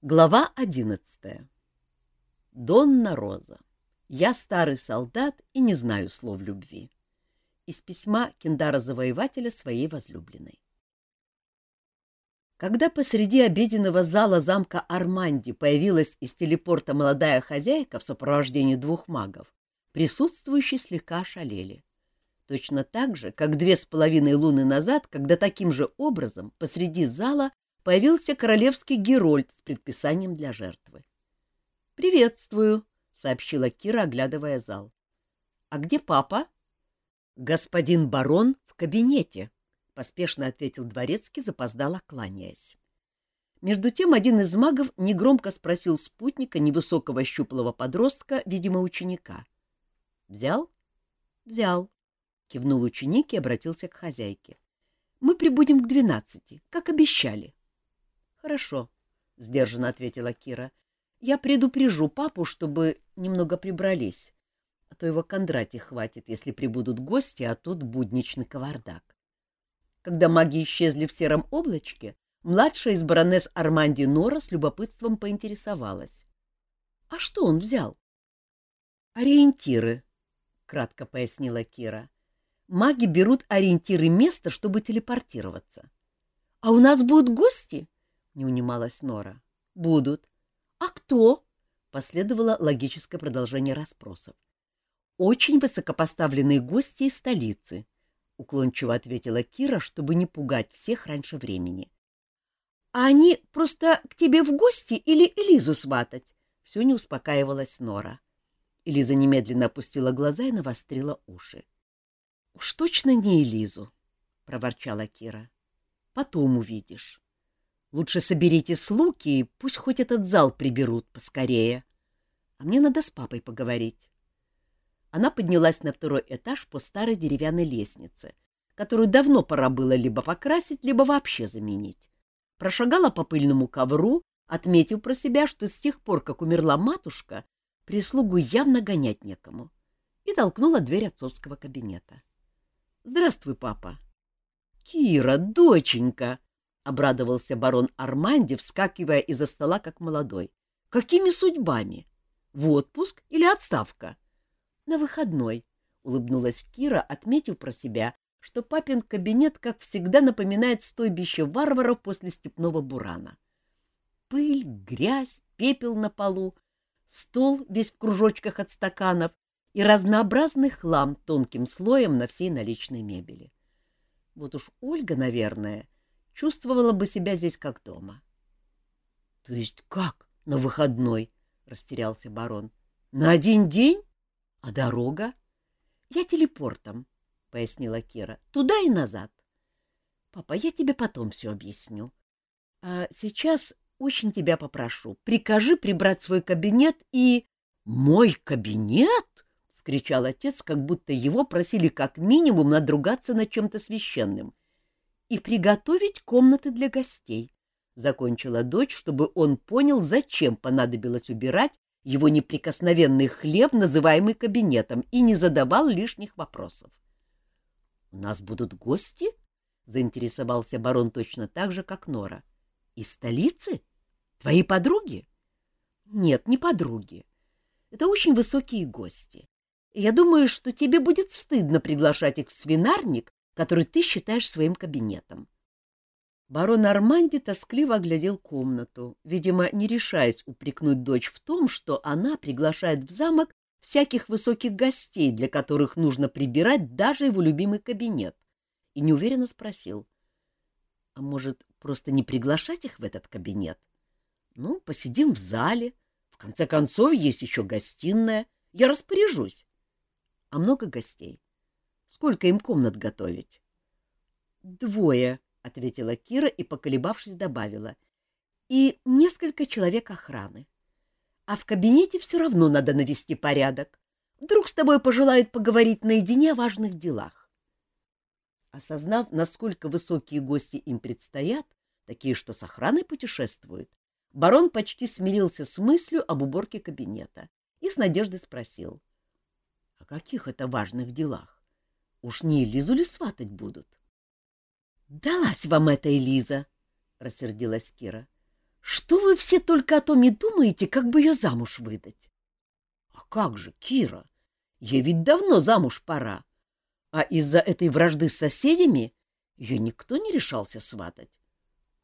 Глава одиннадцатая. Донна Роза. Я старый солдат и не знаю слов любви. Из письма Кендара-завоевателя своей возлюбленной. Когда посреди обеденного зала замка Арманди появилась из телепорта молодая хозяйка в сопровождении двух магов, присутствующие слегка ошалели. Точно так же, как две с половиной луны назад, когда таким же образом посреди зала появился королевский герольд с предписанием для жертвы. «Приветствую», — сообщила Кира, оглядывая зал. «А где папа?» «Господин барон в кабинете», — поспешно ответил дворецкий, запоздало кланяясь. Между тем один из магов негромко спросил спутника невысокого щуплого подростка, видимо, ученика. «Взял?» «Взял», — кивнул ученик и обратился к хозяйке. «Мы прибудем к двенадцати, как обещали». Хорошо, — сдержанно ответила Кира. — Я предупрежу папу, чтобы немного прибрались, а то его Кондратий хватит, если прибудут гости, а тут будничный кавардак. Когда маги исчезли в сером облачке, младшая из баронесс Арманди Нора с любопытством поинтересовалась. — А что он взял? — Ориентиры, — кратко пояснила Кира. — Маги берут ориентиры места, чтобы телепортироваться. — А у нас будут гости? — не унималась Нора. Будут. А кто? Последовало логическое продолжение расспросов. Очень высокопоставленные гости из столицы, уклончиво ответила Кира, чтобы не пугать всех раньше времени. А они просто к тебе в гости или Элизу сватать? Все не успокаивалась Нора. Элиза немедленно опустила глаза и навострила уши. — Уж точно не Элизу, — проворчала Кира. — Потом увидишь. Лучше соберите слуги и пусть хоть этот зал приберут поскорее. А мне надо с папой поговорить. Она поднялась на второй этаж по старой деревянной лестнице, которую давно пора было либо покрасить, либо вообще заменить. Прошагала по пыльному ковру, отметив про себя, что с тех пор, как умерла матушка, прислугу явно гонять некому, и толкнула дверь отцовского кабинета. — Здравствуй, папа. — Кира, доченька! Обрадовался барон Арманди, вскакивая из-за стола как молодой. Какими судьбами? В отпуск или отставка? На выходной, улыбнулась Кира, отметив про себя, что папин кабинет, как всегда, напоминает стойбище варваров после степного бурана. Пыль, грязь, пепел на полу, стол весь в кружочках от стаканов и разнообразный хлам тонким слоем на всей наличной мебели. Вот уж Ольга, наверное, — чувствовала бы себя здесь как дома. — То есть как на выходной? — растерялся барон. — На один день? А дорога? — Я телепортом, — пояснила Кира. — Туда и назад. — Папа, я тебе потом все объясню. А сейчас очень тебя попрошу, прикажи прибрать свой кабинет и... — Мой кабинет? — вскричал отец, как будто его просили как минимум надругаться над чем-то священным и приготовить комнаты для гостей, — закончила дочь, чтобы он понял, зачем понадобилось убирать его неприкосновенный хлеб, называемый кабинетом, и не задавал лишних вопросов. — У нас будут гости? — заинтересовался барон точно так же, как Нора. — Из столицы? Твои подруги? — Нет, не подруги. Это очень высокие гости. Я думаю, что тебе будет стыдно приглашать их в свинарник который ты считаешь своим кабинетом. Барон Арманди тоскливо оглядел комнату, видимо, не решаясь упрекнуть дочь в том, что она приглашает в замок всяких высоких гостей, для которых нужно прибирать даже его любимый кабинет, и неуверенно спросил, а может, просто не приглашать их в этот кабинет? Ну, посидим в зале, в конце концов, есть еще гостиная, я распоряжусь. А много гостей? Сколько им комнат готовить? — Двое, — ответила Кира и, поколебавшись, добавила. — И несколько человек охраны. А в кабинете все равно надо навести порядок. Вдруг с тобой пожелают поговорить наедине о важных делах. Осознав, насколько высокие гости им предстоят, такие, что с охраной путешествуют, барон почти смирился с мыслью об уборке кабинета и с надеждой спросил. — О каких это важных делах? Уж не Элизу ли сватать будут? — Далась вам эта Элиза! — рассердилась Кира. — Что вы все только о том и думаете, как бы ее замуж выдать? — А как же, Кира? Ей ведь давно замуж пора. А из-за этой вражды с соседями ее никто не решался сватать.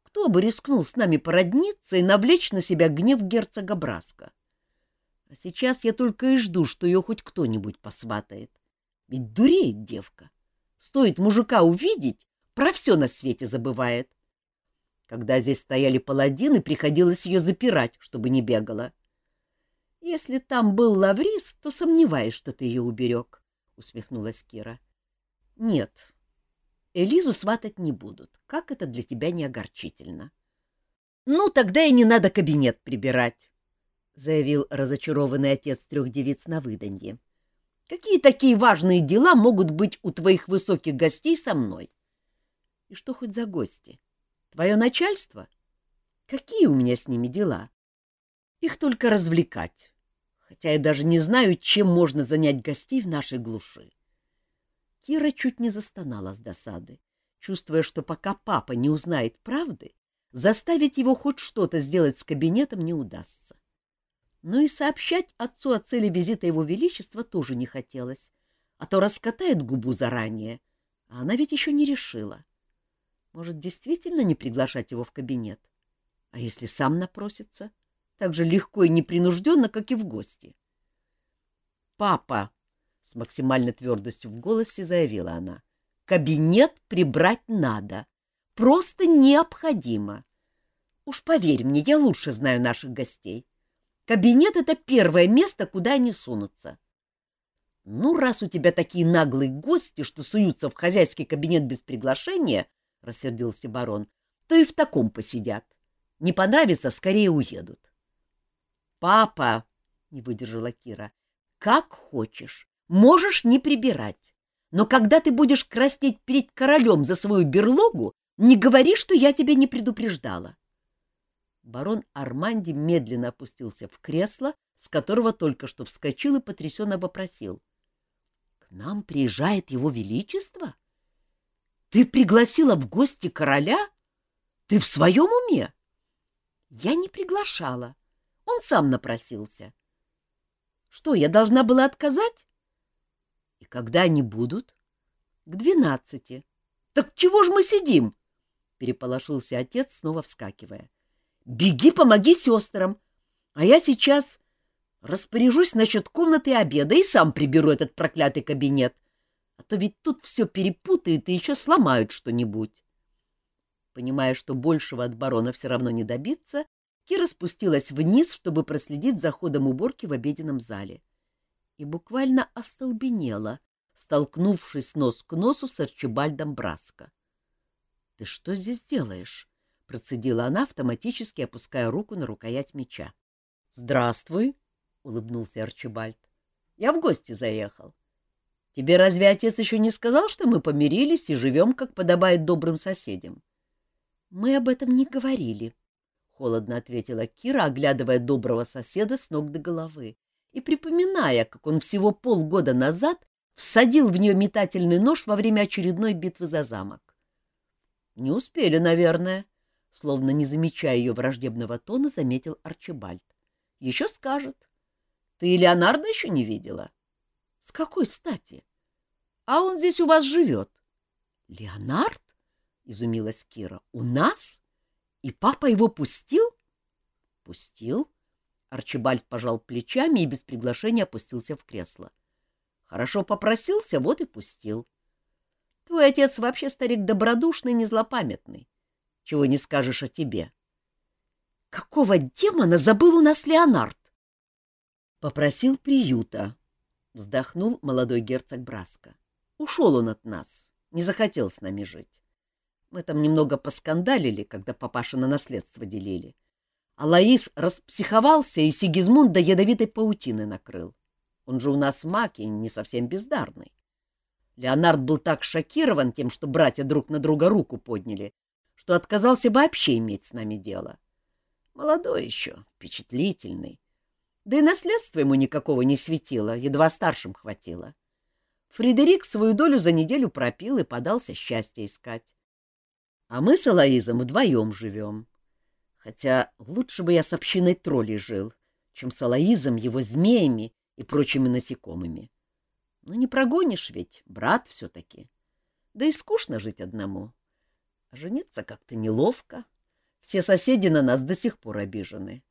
Кто бы рискнул с нами породниться и навлечь на себя гнев герцога Браска? А сейчас я только и жду, что ее хоть кто-нибудь посватает. Ведь дуреет девка. Стоит мужика увидеть, про все на свете забывает. Когда здесь стояли паладины, приходилось ее запирать, чтобы не бегала. Если там был Лаврис, то сомневаюсь, что ты ее уберег, — усмехнулась Кира. — Нет, Элизу сватать не будут. Как это для тебя не огорчительно? — Ну, тогда и не надо кабинет прибирать, — заявил разочарованный отец трех девиц на выданье. — Какие такие важные дела могут быть у твоих высоких гостей со мной? — И что хоть за гости? Твое начальство? Какие у меня с ними дела? Их только развлекать. Хотя я даже не знаю, чем можно занять гостей в нашей глуши. Кира чуть не застонала с досады, чувствуя, что пока папа не узнает правды, заставить его хоть что-то сделать с кабинетом не удастся. Но и сообщать отцу о цели визита его величества тоже не хотелось, а то раскатает губу заранее, а она ведь еще не решила. Может, действительно не приглашать его в кабинет? А если сам напросится? Так же легко и непринужденно, как и в гости. «Папа!» — с максимальной твердостью в голосе заявила она. «Кабинет прибрать надо. Просто необходимо. Уж поверь мне, я лучше знаю наших гостей. Кабинет — это первое место, куда они сунутся. Ну, раз у тебя такие наглые гости, что суются в хозяйский кабинет без приглашения, — рассердился барон, — то и в таком посидят. Не понравится, скорее уедут. — Папа, — не выдержала Кира, — как хочешь, можешь не прибирать. Но когда ты будешь краснеть перед королем за свою берлогу, не говори, что я тебя не предупреждала. Барон Арманди медленно опустился в кресло, с которого только что вскочил и потрясенно вопросил. — К нам приезжает его величество? — ты пригласила в гости короля? Ты в своем уме? Я не приглашала. Он сам напросился. Что, я должна была отказать? И когда они будут? К двенадцати. Так чего ж мы сидим? Переполошился отец, снова вскакивая. Беги, помоги сестрам. А я сейчас распоряжусь насчет комнаты обеда и сам приберу этот проклятый кабинет а то ведь тут все перепутают и еще сломают что-нибудь. Понимая, что большего от барона все равно не добиться, Кира спустилась вниз, чтобы проследить за ходом уборки в обеденном зале. И буквально остолбенела, столкнувшись нос к носу с Арчибальдом Браско. — Ты что здесь делаешь? — процедила она, автоматически опуская руку на рукоять меча. — Здравствуй, — улыбнулся Арчибальд. — Я в гости заехал. — Тебе разве отец еще не сказал, что мы помирились и живем, как подобает добрым соседям? — Мы об этом не говорили, — холодно ответила Кира, оглядывая доброго соседа с ног до головы и припоминая, как он всего полгода назад всадил в нее метательный нож во время очередной битвы за замок. — Не успели, наверное, — словно не замечая ее враждебного тона, заметил Арчибальд. — Еще скажет. Ты Леонардо еще не видела? — с какой стати? А он здесь у вас живет. Леонард? Изумилась Кира. У нас? И папа его пустил? Пустил. Арчибальд пожал плечами и без приглашения опустился в кресло. Хорошо попросился, вот и пустил. Твой отец вообще старик добродушный, не злопамятный. Чего не скажешь о тебе. Какого демона забыл у нас Леонард? Попросил приюта, Вздохнул молодой герцог Браско. Ушел он от нас, не захотел с нами жить. Мы там немного поскандалили, когда папаша на наследство делили. А Лаис распсиховался и Сигизмунда ядовитой паутины накрыл. Он же у нас маг и не совсем бездарный. Леонард был так шокирован тем, что братья друг на друга руку подняли, что отказался вообще иметь с нами дело. Молодой еще, впечатлительный. Да и наследство ему никакого не светило, едва старшим хватило. Фредерик свою долю за неделю пропил и подался счастье искать. А мы с Алоизом вдвоем живем. Хотя лучше бы я с общиной троллей жил, чем с Алаизом, его змеями и прочими насекомыми. Но не прогонишь ведь, брат все-таки. Да и скучно жить одному. Жениться как-то неловко. Все соседи на нас до сих пор обижены.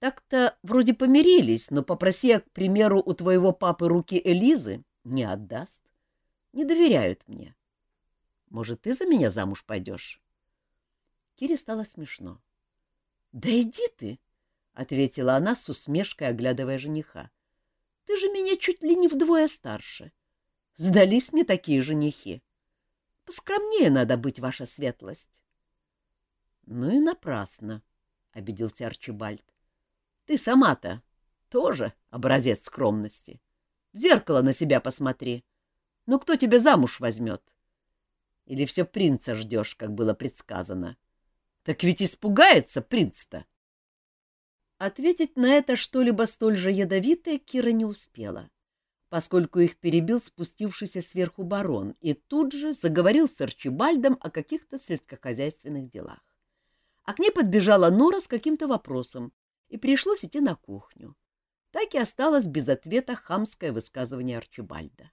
Так-то вроде помирились, но попроси я, к примеру, у твоего папы руки Элизы, не отдаст. Не доверяют мне. Может, ты за меня замуж пойдешь? Кире стало смешно. — Да иди ты, — ответила она с усмешкой, оглядывая жениха. — Ты же меня чуть ли не вдвое старше. Сдались мне такие женихи. Поскромнее надо быть, ваша светлость. — Ну и напрасно, — обиделся Арчибальд. — Ты сама-то тоже образец скромности. В зеркало на себя посмотри. Ну кто тебя замуж возьмет? Или все принца ждешь, как было предсказано? Так ведь испугается принц-то. Ответить на это что-либо столь же ядовитое Кира не успела, поскольку их перебил спустившийся сверху барон и тут же заговорил с Арчибальдом о каких-то сельскохозяйственных делах. А к ней подбежала Нора с каким-то вопросом, и пришлось идти на кухню. Так и осталось без ответа хамское высказывание Арчибальда.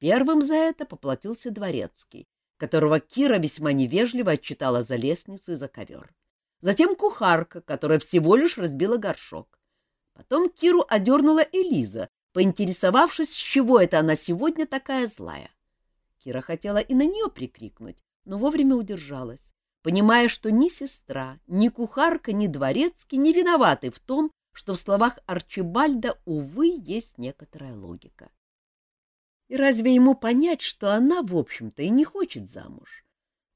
Первым за это поплатился дворецкий, которого Кира весьма невежливо отчитала за лестницу и за ковер. Затем кухарка, которая всего лишь разбила горшок. Потом Киру одернула Элиза, поинтересовавшись, с чего это она сегодня такая злая. Кира хотела и на нее прикрикнуть, но вовремя удержалась, понимая, что ни сестра, ни кухарка, ни дворецкий не виноваты в том, что в словах Арчибальда, увы, есть некоторая логика. И разве ему понять, что она, в общем-то, и не хочет замуж?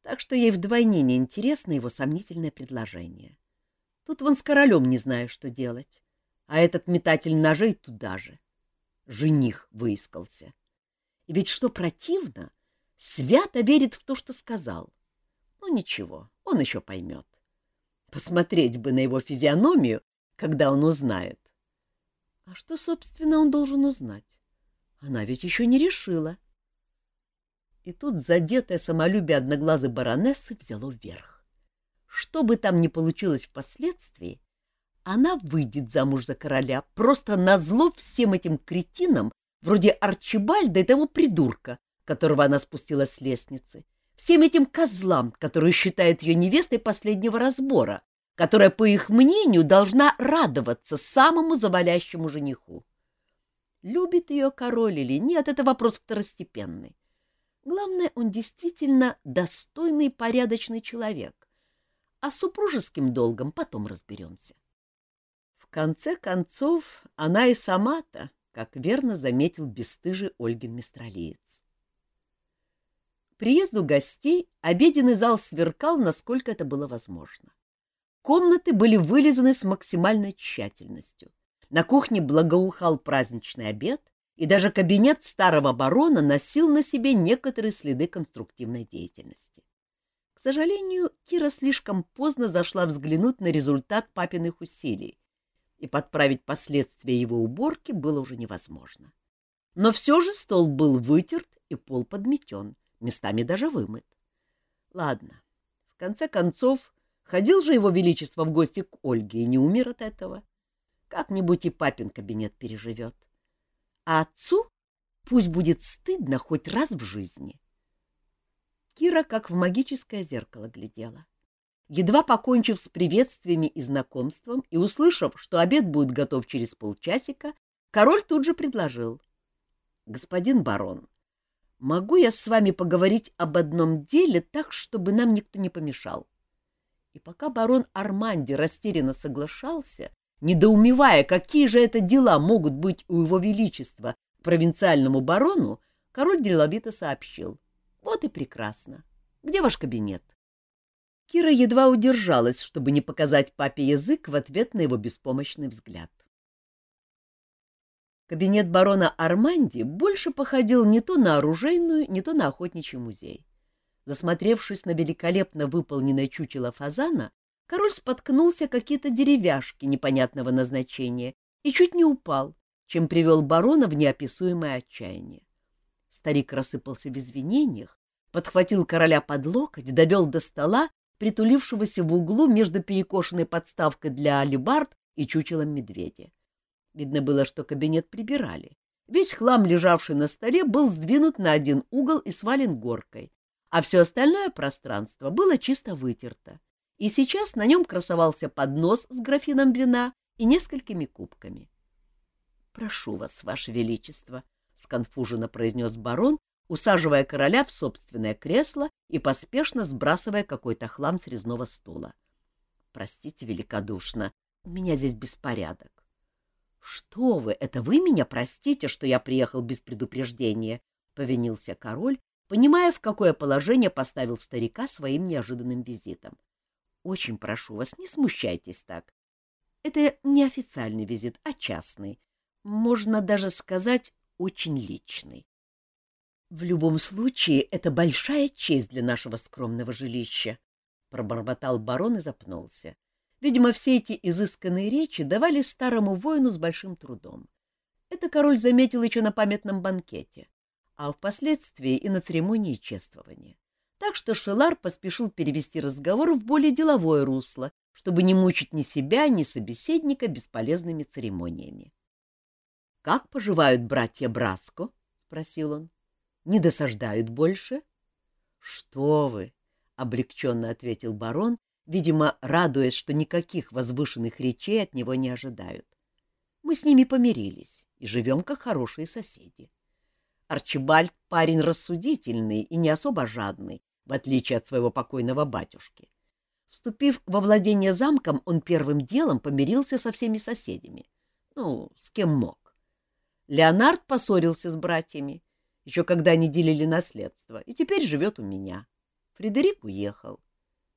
Так что ей вдвойне неинтересно его сомнительное предложение. Тут вон с королем не знаю, что делать. А этот метатель ножей туда же. Жених выискался. Ведь что противно, свято верит в то, что сказал. Ну ничего, он еще поймет. Посмотреть бы на его физиономию, когда он узнает. А что, собственно, он должен узнать? Она ведь еще не решила. И тут задетое самолюбие одноглазой баронессы взяло вверх. Что бы там ни получилось впоследствии, она выйдет замуж за короля просто назло всем этим кретинам, вроде Арчибальда и того придурка, которого она спустила с лестницы, всем этим козлам, которые считают ее невестой последнего разбора, которая, по их мнению, должна радоваться самому завалящему жениху. Любит ее король или нет, это вопрос второстепенный. Главное, он действительно достойный порядочный человек. А с супружеским долгом потом разберемся. Конце концов, она и сама-то, как верно заметил бесстыжий Ольгин Мистралиец. К приезду гостей обеденный зал сверкал, насколько это было возможно. Комнаты были вылизаны с максимальной тщательностью — на кухне благоухал праздничный обед, и даже кабинет старого барона носил на себе некоторые следы конструктивной деятельности. К сожалению, Кира слишком поздно зашла взглянуть на результат папиных усилий, и подправить последствия его уборки было уже невозможно. Но все же стол был вытерт и пол подметен, местами даже вымыт. Ладно, в конце концов, ходил же его величество в гости к Ольге и не умер от этого. Как-нибудь и папин кабинет переживет. А отцу пусть будет стыдно хоть раз в жизни. Кира как в магическое зеркало глядела. Едва покончив с приветствиями и знакомством и услышав, что обед будет готов через полчасика, король тут же предложил. — Господин барон, могу я с вами поговорить об одном деле так, чтобы нам никто не помешал? И пока барон Арманди растерянно соглашался, Недоумевая, какие же это дела могут быть у его величества провинциальному барону, король деловито сообщил. Вот и прекрасно. Где ваш кабинет? Кира едва удержалась, чтобы не показать папе язык в ответ на его беспомощный взгляд. Кабинет барона Арманди больше походил не то на оружейную, не то на охотничий музей. Засмотревшись на великолепно выполненное чучело фазана, Король споткнулся какие-то деревяшки непонятного назначения и чуть не упал, чем привел барона в неописуемое отчаяние. Старик рассыпался в извинениях, подхватил короля под локоть, довел до стола, притулившегося в углу между перекошенной подставкой для алибард и чучелом медведя. Видно было, что кабинет прибирали. Весь хлам, лежавший на столе, был сдвинут на один угол и свален горкой, а все остальное пространство было чисто вытерто. И сейчас на нем красовался поднос с графином вина и несколькими кубками. — Прошу вас, ваше величество, — сконфуженно произнес барон, усаживая короля в собственное кресло и поспешно сбрасывая какой-то хлам с резного стула. — Простите великодушно, у меня здесь беспорядок. — Что вы, это вы меня простите, что я приехал без предупреждения? — повинился король, понимая, в какое положение поставил старика своим неожиданным визитом. — Очень прошу вас, не смущайтесь так. Это не официальный визит, а частный. Можно даже сказать, очень личный. В любом случае, это большая честь для нашего скромного жилища, — пробормотал барон и запнулся. Видимо, все эти изысканные речи давали старому воину с большим трудом. Это король заметил еще на памятном банкете, а впоследствии и на церемонии чествования. Так что Шелар поспешил перевести разговор в более деловое русло, чтобы не мучить ни себя, ни собеседника бесполезными церемониями. — Как поживают братья Браско? — спросил он не досаждают больше? — Что вы! — облегченно ответил барон, видимо, радуясь, что никаких возвышенных речей от него не ожидают. Мы с ними помирились и живем как хорошие соседи. Арчибальд парень рассудительный и не особо жадный, в отличие от своего покойного батюшки. Вступив во владение замком, он первым делом помирился со всеми соседями. Ну, с кем мог. Леонард поссорился с братьями, еще когда они делили наследство, и теперь живет у меня. Фредерик уехал.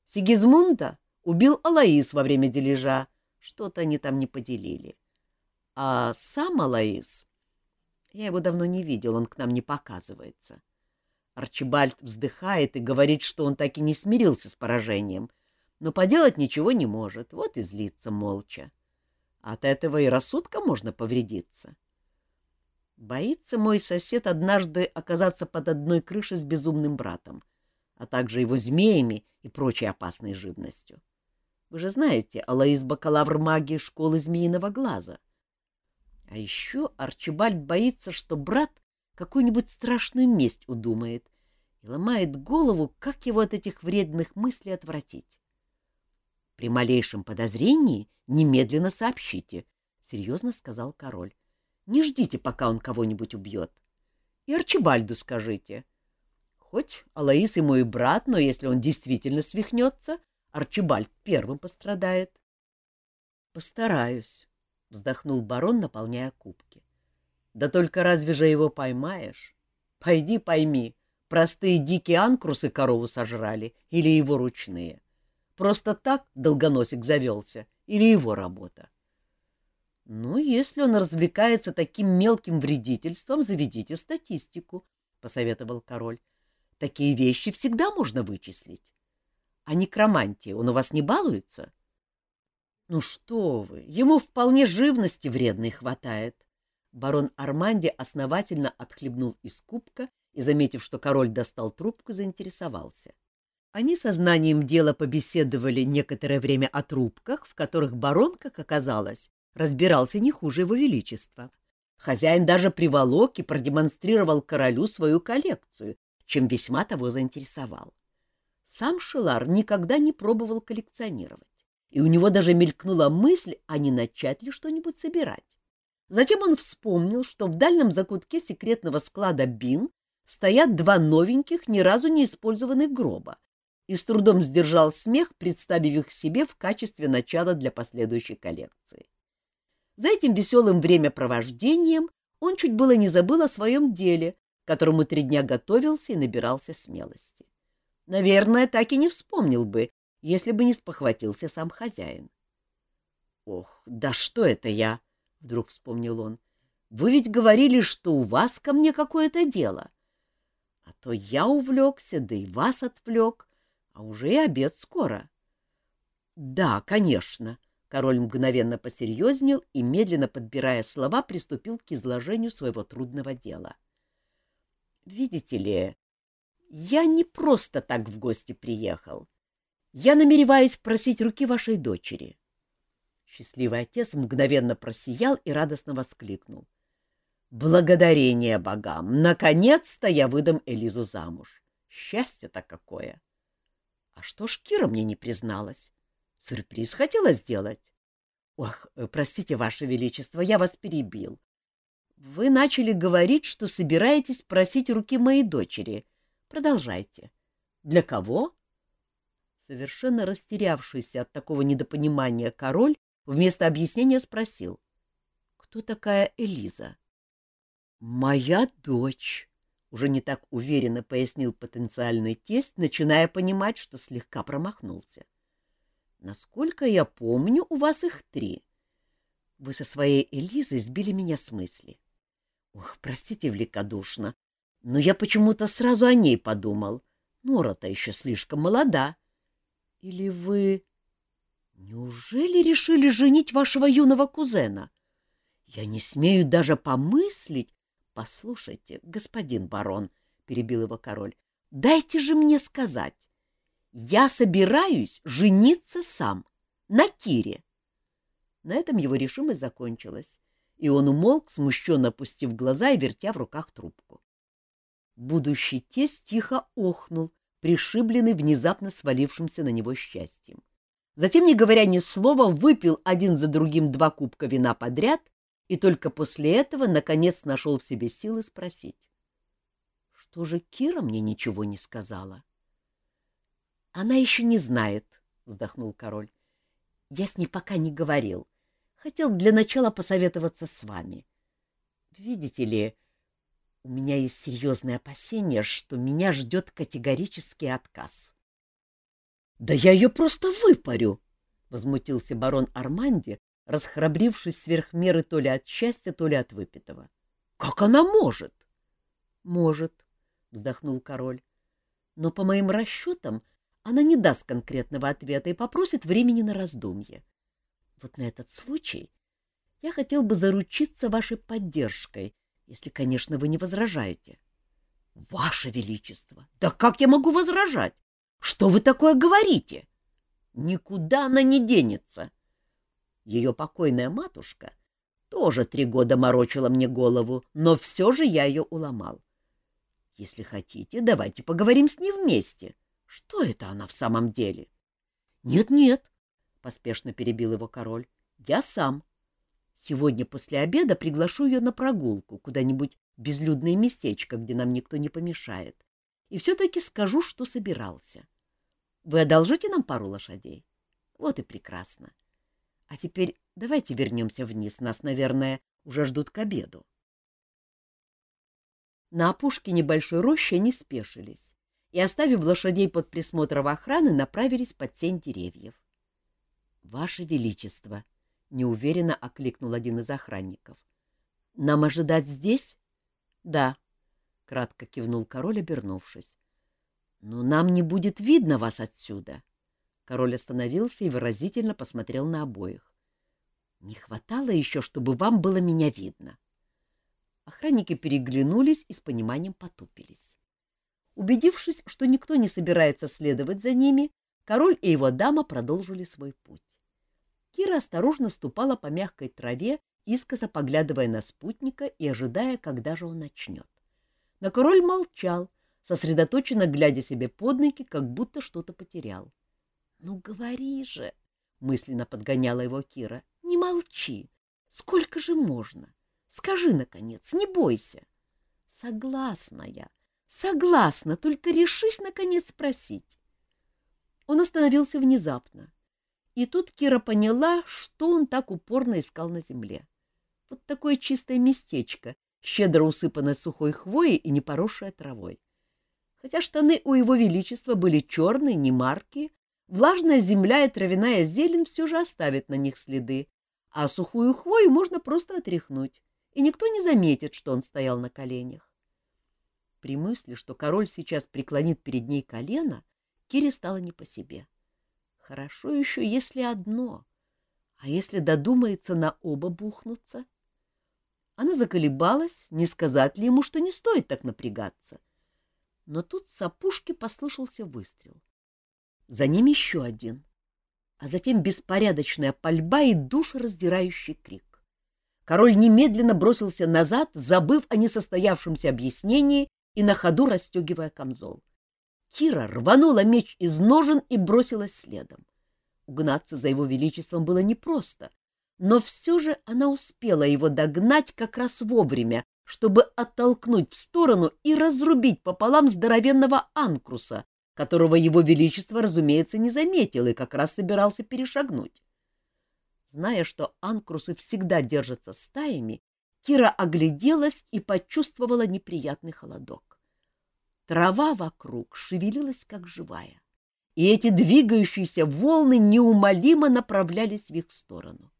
Сигизмунда убил Алаис во время дележа. Что-то они там не поделили. А сам Алаис... Я его давно не видел, он к нам не показывается. Арчибальд вздыхает и говорит, что он так и не смирился с поражением, но поделать ничего не может, вот и злится молча. От этого и рассудка можно повредиться. — Боится мой сосед однажды оказаться под одной крышей с безумным братом, а также его змеями и прочей опасной живностью. Вы же знаете, Алаис — бакалавр магии школы Змеиного Глаза. А еще Арчибальд боится, что брат какую-нибудь страшную месть удумает и ломает голову, как его от этих вредных мыслей отвратить. При малейшем подозрении немедленно сообщите, — серьезно сказал король. Не ждите, пока он кого-нибудь убьет. И Арчибальду скажите. Хоть Алаис и мой брат, но если он действительно свихнется, Арчибальд первым пострадает. — Постараюсь, — вздохнул барон, наполняя кубки. — Да только разве же его поймаешь? Пойди пойми, простые дикие анкрусы корову сожрали или его ручные. Просто так долгоносик завелся или его работа. Ну, если он развлекается таким мелким вредительством, заведите статистику, — посоветовал король. Такие вещи всегда можно вычислить. А некромантия он у вас не балуется? Ну что вы, ему вполне живности вредной хватает. Барон Арманди основательно отхлебнул из кубка и, заметив, что король достал трубку, заинтересовался. Они со знанием дела побеседовали некоторое время о трубках, в которых барон, как оказалось, разбирался не хуже его величества. Хозяин даже приволок и продемонстрировал королю свою коллекцию, чем весьма того заинтересовал. Сам Шелар никогда не пробовал коллекционировать, и у него даже мелькнула мысль, а не начать ли что-нибудь собирать. Затем он вспомнил, что в дальнем закутке секретного склада Бин стоят два новеньких, ни разу не использованных гроба, и с трудом сдержал смех, представив их себе в качестве начала для последующей коллекции. За этим веселым времяпровождением он чуть было не забыл о своем деле, которому три дня готовился и набирался смелости. Наверное, так и не вспомнил бы, если бы не спохватился сам хозяин. «Ох, да что это я!» — вдруг вспомнил он. «Вы ведь говорили, что у вас ко мне какое-то дело. А то я увлекся, да и вас отвлек, а уже и обед скоро». «Да, конечно», Король мгновенно посерьезнел и, медленно подбирая слова, приступил к изложению своего трудного дела. «Видите ли, я не просто так в гости приехал. я намереваюсь просить руки вашей дочери. Счастливый отец мгновенно просиял и радостно воскликнул. Благодарение богам! Наконец-то я выдам Элизу замуж. Счастье-то какое! А что ж Кира мне не призналась? Сюрприз хотела сделать. Ох, э, простите, Ваше Величество, я вас перебил. Вы начали говорить, что собираетесь просить руки моей дочери. Продолжайте. Для кого? Совершенно растерявшийся от такого недопонимания король вместо объяснения спросил. Кто такая Элиза? Моя дочь, уже не так уверенно пояснил потенциальный тесть, начиная понимать, что слегка промахнулся. Насколько я помню, у вас их три. Вы со своей Элизой сбили меня с мысли. Ох, простите великодушно, но я почему-то сразу о ней подумал. Нора-то еще слишком молода. Или вы... Неужели решили женить вашего юного кузена? Я не смею даже помыслить. Послушайте, господин барон, — перебил его король, — дайте же мне сказать. Я собираюсь жениться сам, на Кире. На этом его решимость закончилась, и он умолк, смущенно опустив глаза и вертя в руках трубку. Будущий тесть тихо охнул, пришибленный внезапно свалившимся на него счастьем. Затем, не говоря ни слова, выпил один за другим два кубка вина подряд и только после этого, наконец, нашел в себе силы спросить. — Что же Кира мне ничего не сказала? — Она еще не знает, — вздохнул король. — Я с ней пока не говорил. Хотел для начала посоветоваться с вами. Видите ли, у меня есть серьезное опасение, что меня ждет категорический отказ. — Да я ее просто выпарю! — возмутился барон Арманди, расхрабрившись сверх меры то ли от счастья, то ли от выпитого. — Как она может? — Может, — вздохнул король. — Но по моим расчетам она не даст конкретного ответа и попросит времени на раздумье. Вот на этот случай я хотел бы заручиться вашей поддержкой — если, конечно, вы не возражаете. — Ваше Величество! Да как я могу возражать? Что вы такое говорите? Никуда она не денется. Ее покойная матушка тоже три года морочила мне голову, но все же я ее уломал. Если хотите, давайте поговорим с ней вместе. Что это она в самом деле? Нет, — Нет-нет, — поспешно перебил его король, — я сам. Сегодня после обеда приглашу ее на прогулку куда-нибудь безлюдное местечко, где нам никто не помешает, и все-таки скажу, что собирался. Вы одолжите нам пару лошадей? Вот и прекрасно. А теперь давайте вернемся вниз. Нас, наверное, уже ждут к обеду. На опушке небольшой рощи они спешились и, оставив лошадей под присмотром охраны, направились под тень деревьев. — Ваше Величество! —— неуверенно окликнул один из охранников. — Нам ожидать здесь? — Да, — кратко кивнул король, обернувшись. — Но нам не будет видно вас отсюда. Король остановился и выразительно посмотрел на обоих. — Не хватало еще, чтобы вам было меня видно. Охранники переглянулись и с пониманием потупились. Убедившись, что никто не собирается следовать за ними, король и его дама продолжили свой путь. Кира осторожно ступала по мягкой траве, искоса поглядывая на спутника и ожидая, когда же он начнет. Но король молчал, сосредоточенно глядя себе под ноги, как будто что-то потерял. — Ну, говори же! — мысленно подгоняла его Кира. — Не молчи! Сколько же можно? Скажи, наконец, не бойся! — Согласна я, согласна, только решись, наконец, спросить. Он остановился внезапно. И тут Кира поняла, что он так упорно искал на земле. Вот такое чистое местечко, щедро усыпанное сухой хвоей и не поросшее травой. Хотя штаны у его величества были черные, не марки, влажная земля и травяная зелень все же оставят на них следы, а сухую хвою можно просто отряхнуть, и никто не заметит, что он стоял на коленях. При мысли, что король сейчас преклонит перед ней колено, Кире стало не по себе. — Хорошо еще, если одно. А если додумается на оба бухнуться? Она заколебалась, не сказать ли ему, что не стоит так напрягаться. Но тут с опушки послышался выстрел. за ним еще один, а затем беспорядочная пальба и душераздирающий крик. Король немедленно бросился назад, забыв о несостоявшемся объяснении и на ходу расстегивая камзол. Кира рванула меч из ножен и бросилась следом. Угнаться за его величеством было непросто, но все же она успела его догнать как раз вовремя, чтобы оттолкнуть в сторону и разрубить пополам здоровенного анкруса, которого его величество, разумеется, не заметил и как раз собирался перешагнуть. Зная, что анкрусы всегда держатся стаями, Кира огляделась и почувствовала неприятный холодок. Трава вокруг шевелилась, как живая, и эти двигающиеся волны неумолимо направлялись в их сторону.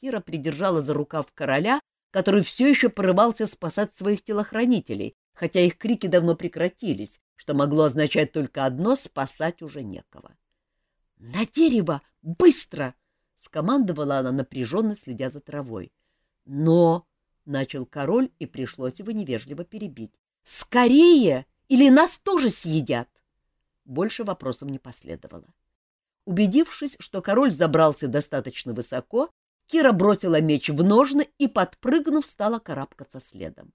Кира придержала за рукав короля, который все еще порывался спасать своих телохранителей, хотя их крики давно прекратились, что могло означать только одно — спасать уже некого. — На дерево! Быстро! — скомандовала она, напряженно следя за травой. — Но... — начал король, и пришлось его невежливо перебить. — Скорее! Или нас тоже съедят! Больше вопросов не последовало. Убедившись, что король забрался достаточно высоко, Кира бросила меч в ножны и, подпрыгнув, стала карабкаться следом.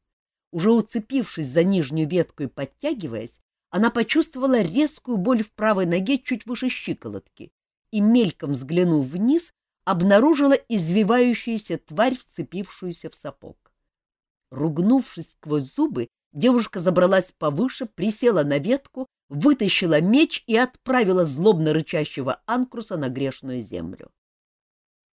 Уже уцепившись за нижнюю ветку и подтягиваясь, она почувствовала резкую боль в правой ноге чуть выше щиколотки и, мельком взглянув вниз, обнаружила извивающуюся тварь, вцепившуюся в сапог. Ругнувшись сквозь зубы, девушка забралась повыше, присела на ветку, вытащила меч и отправила злобно рычащего анкруса на грешную землю.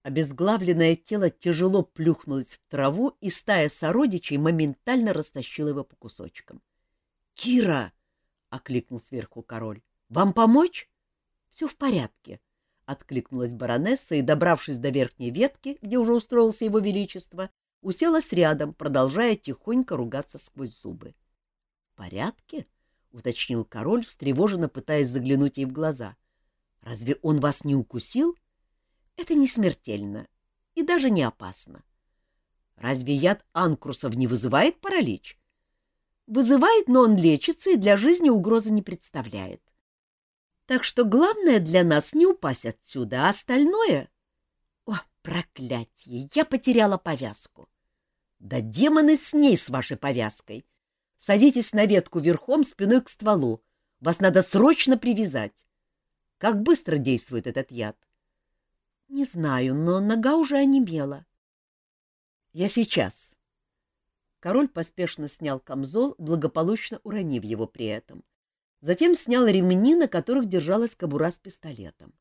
Обезглавленное тело тяжело плюхнулось в траву, и стая сородичей моментально растащила его по кусочкам. — Кира! — окликнул сверху король. — Вам помочь? — Все в порядке, — откликнулась баронесса и, добравшись до верхней ветки, где уже устроился его величество, уселась рядом, продолжая тихонько ругаться сквозь зубы. — В порядке? — уточнил король, встревоженно пытаясь заглянуть ей в глаза. — Разве он вас не укусил? — это не смертельно и даже не опасно. Разве яд анкрусов не вызывает паралич? Вызывает, но он лечится и для жизни угрозы не представляет. Так что главное для нас не упасть отсюда, а остальное... О, проклятие! Я потеряла повязку. Да демоны с ней, с вашей повязкой! Садитесь на ветку верхом спиной к стволу. Вас надо срочно привязать. Как быстро действует этот яд? — не знаю, но нога уже онемела. Я сейчас. Король поспешно снял камзол, благополучно уронив его при этом. Затем снял ремни, на которых держалась кобура с пистолетом.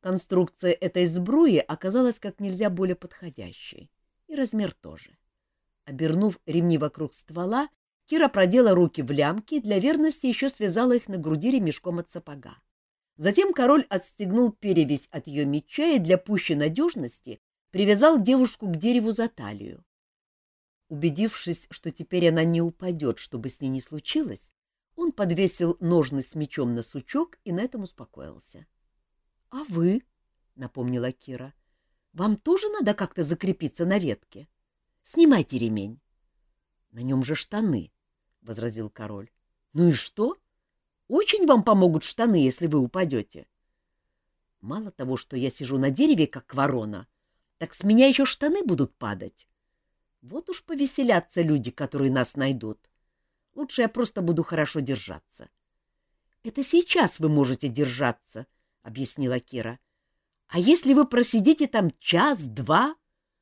Конструкция этой сбруи оказалась как нельзя более подходящей. И размер тоже. Обернув ремни вокруг ствола, Кира продела руки в лямки и для верности еще связала их на груди ремешком от сапога. Затем король отстегнул перевязь от ее меча и для пущей надежности привязал девушку к дереву за талию. Убедившись, что теперь она не упадет, чтобы с ней не случилось, он подвесил ножны с мечом на сучок и на этом успокоился. — А вы? — напомнила Кира. — Вам тоже надо как-то закрепиться на ветке? Снимайте ремень. — На нем же штаны, — возразил король. — Ну и что? Очень вам помогут штаны, если вы упадете. Мало того, что я сижу на дереве, как ворона, так с меня еще штаны будут падать. Вот уж повеселятся люди, которые нас найдут. Лучше я просто буду хорошо держаться. — Это сейчас вы можете держаться, — объяснила Кира. — А если вы просидите там час-два?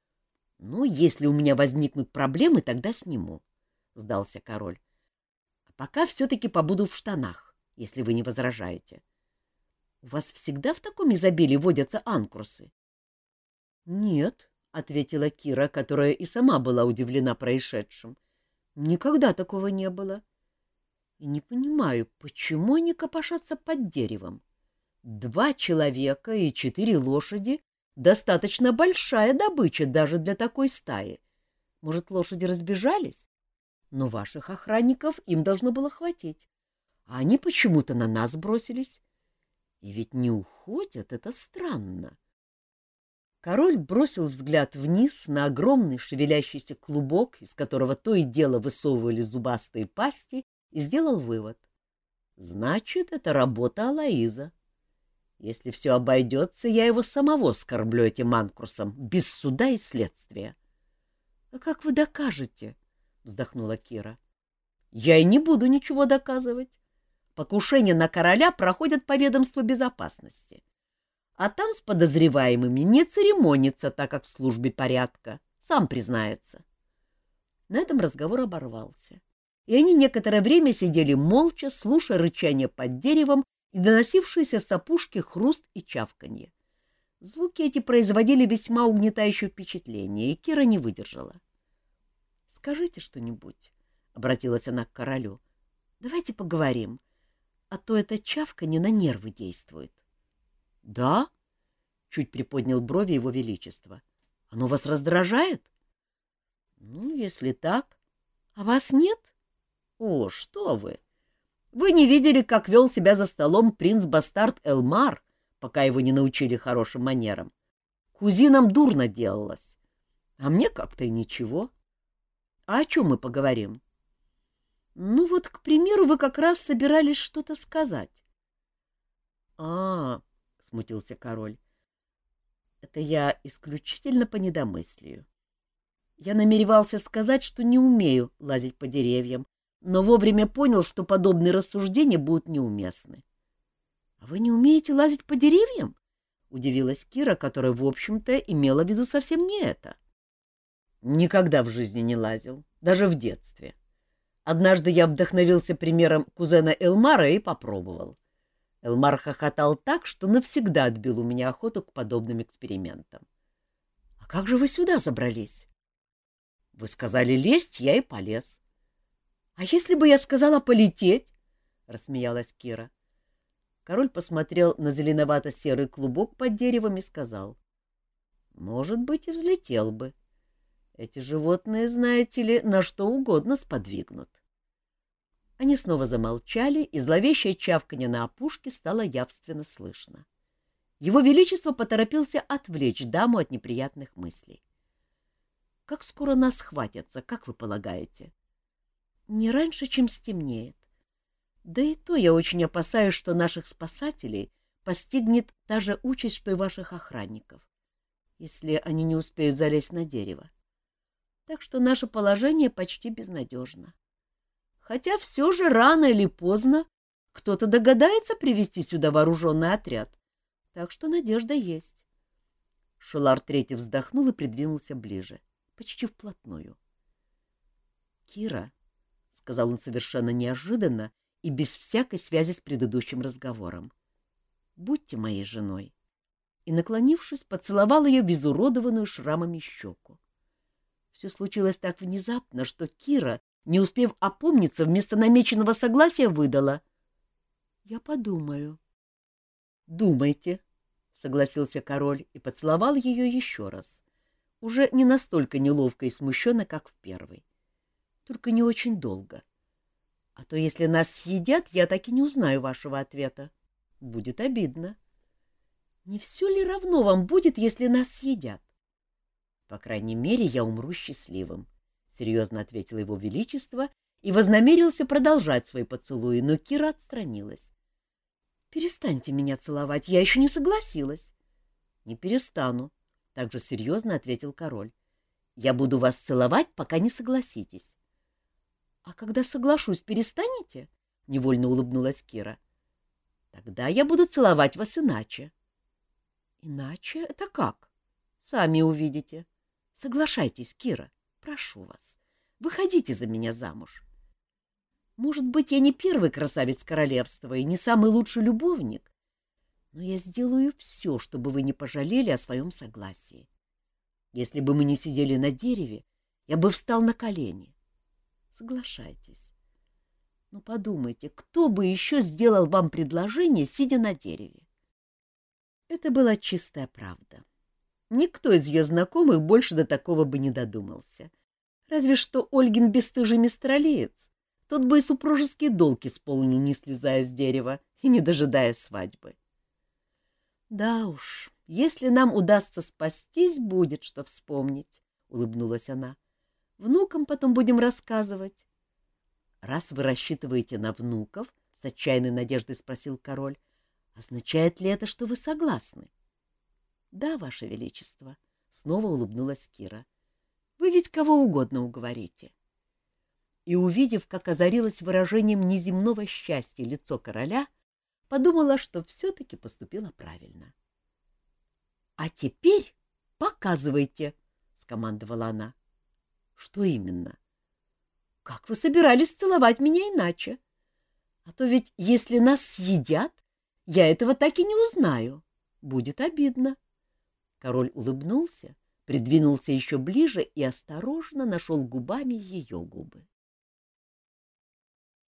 — Ну, если у меня возникнут проблемы, тогда сниму, — сдался король. — А пока все-таки побуду в штанах если вы не возражаете. У вас всегда в таком изобилии водятся анкрусы? — Нет, — ответила Кира, которая и сама была удивлена происшедшим. — Никогда такого не было. И не понимаю, почему они копошатся под деревом. Два человека и четыре лошади — достаточно большая добыча даже для такой стаи. Может, лошади разбежались? Но ваших охранников им должно было хватить а они почему-то на нас бросились. И ведь не уходят, это странно. Король бросил взгляд вниз на огромный шевелящийся клубок, из которого то и дело высовывали зубастые пасти, и сделал вывод. Значит, это работа Алаиза. Если все обойдется, я его самого скорблю этим анкурсом, без суда и следствия. — А как вы докажете? — вздохнула Кира. — Я и не буду ничего доказывать. Покушения на короля проходят по ведомству безопасности. А там с подозреваемыми не церемонится, так как в службе порядка, сам признается. На этом разговор оборвался, и они некоторое время сидели молча, слушая рычание под деревом и доносившиеся с опушки хруст и чавканье. Звуки эти производили весьма угнетающее впечатление, и Кира не выдержала. — Скажите что-нибудь, — обратилась она к королю. — Давайте поговорим, а то это чавканье на нервы действует. — Да? — чуть приподнял брови его величество. — Оно вас раздражает? — Ну, если так. — А вас нет? — О, что вы! Вы не видели, как вел себя за столом принц-бастард Элмар, пока его не научили хорошим манерам. Кузинам дурно делалось. А мне как-то и ничего. А о чем мы поговорим? Ну вот, к примеру, вы как раз собирались что-то сказать. — А, — смутился король, — это я исключительно по недомыслию. Я намеревался сказать, что не умею лазить по деревьям, но вовремя понял, что подобные рассуждения будут неуместны. — А вы не умеете лазить по деревьям? — удивилась Кира, которая, в общем-то, имела в виду совсем не это. — Никогда в жизни не лазил, даже в детстве. Однажды я вдохновился примером кузена Элмара и попробовал. Элмар хохотал так, что навсегда отбил у меня охоту к подобным экспериментам. — А как же вы сюда забрались? — Вы сказали лезть, я и полез. — А если бы я сказала полететь? — рассмеялась Кира. Король посмотрел на зеленовато-серый клубок под деревом и сказал. — Может быть, и взлетел бы. Эти животные, знаете ли, на что угодно сподвигнут. Они снова замолчали, и зловещее чавканье на опушке стало явственно слышно. Его Величество поторопился отвлечь даму от неприятных мыслей. — Как скоро нас хватятся, как вы полагаете? — не раньше, чем стемнеет. Да и то я очень опасаюсь, что наших спасателей постигнет та же участь, что и ваших охранников, если они не успеют залезть на дерево. Так что наше положение почти безнадежно. Хотя все же рано или поздно кто-то догадается привести сюда вооруженный отряд, так что надежда есть. Шелар Третий вздохнул и придвинулся ближе, почти вплотную. — Кира, — сказал он совершенно неожиданно и без всякой связи с предыдущим разговором. — Будьте моей женой. И, наклонившись, поцеловал ее в изуродованную шрамами щеку. Все случилось так внезапно, что Кира, не успев опомниться, вместо намеченного согласия выдала. — Я подумаю. — Думайте, — согласился король и поцеловал ее еще раз. Уже не настолько неловко и смущенно, как в первый. — только не очень долго. А то, если нас съедят, я так и не узнаю вашего ответа. Будет обидно. Не все ли равно вам будет, если нас съедят? По крайней мере, я умру счастливым, — серьезно ответил его величество и вознамерился продолжать свои поцелуи, но Кира отстранилась. — Перестаньте меня целовать, я еще не согласилась. — Не перестану, — также серьезно ответил король. — Я буду вас целовать, пока не согласитесь. — А когда соглашусь, перестанете? — невольно улыбнулась Кира. — Тогда я буду целовать вас иначе. — Иначе? Это как? — Сами увидите. Соглашайтесь, Кира, прошу вас. Выходите за меня замуж. Может быть, я не первый красавец королевства и не самый лучший любовник, но я сделаю все, чтобы вы не пожалели о своем согласии. Если бы мы не сидели на дереве, я бы встал на колени. Соглашайтесь. Но подумайте, кто бы еще сделал вам предложение, сидя на дереве? Это была чистая правда. Никто из ее знакомых больше до такого бы не додумался. Разве что Ольгин бесстыжий мистралеец. Тот бы и супружеский долг исполнил, не слезая с дерева и не дожидая свадьбы. Да уж, если нам удастся спастись, будет что вспомнить, — улыбнулась она. Внукам потом будем рассказывать. — Раз вы рассчитываете на внуков, — с отчаянной надеждой спросил король, Означает ли это, что вы согласны? — Да, Ваше Величество, — снова улыбнулась Кира. — Вы ведь кого угодно уговорите. И, увидев, как озарилось выражением неземного счастья лицо короля, подумала, что все-таки поступила правильно. — А теперь показывайте, — скомандовала она. — Что именно? — Как вы собирались целовать меня иначе? А то ведь, если нас съедят, я этого так и не узнаю. Будет обидно. Король улыбнулся, придвинулся еще ближе и осторожно нашел губами ее губы.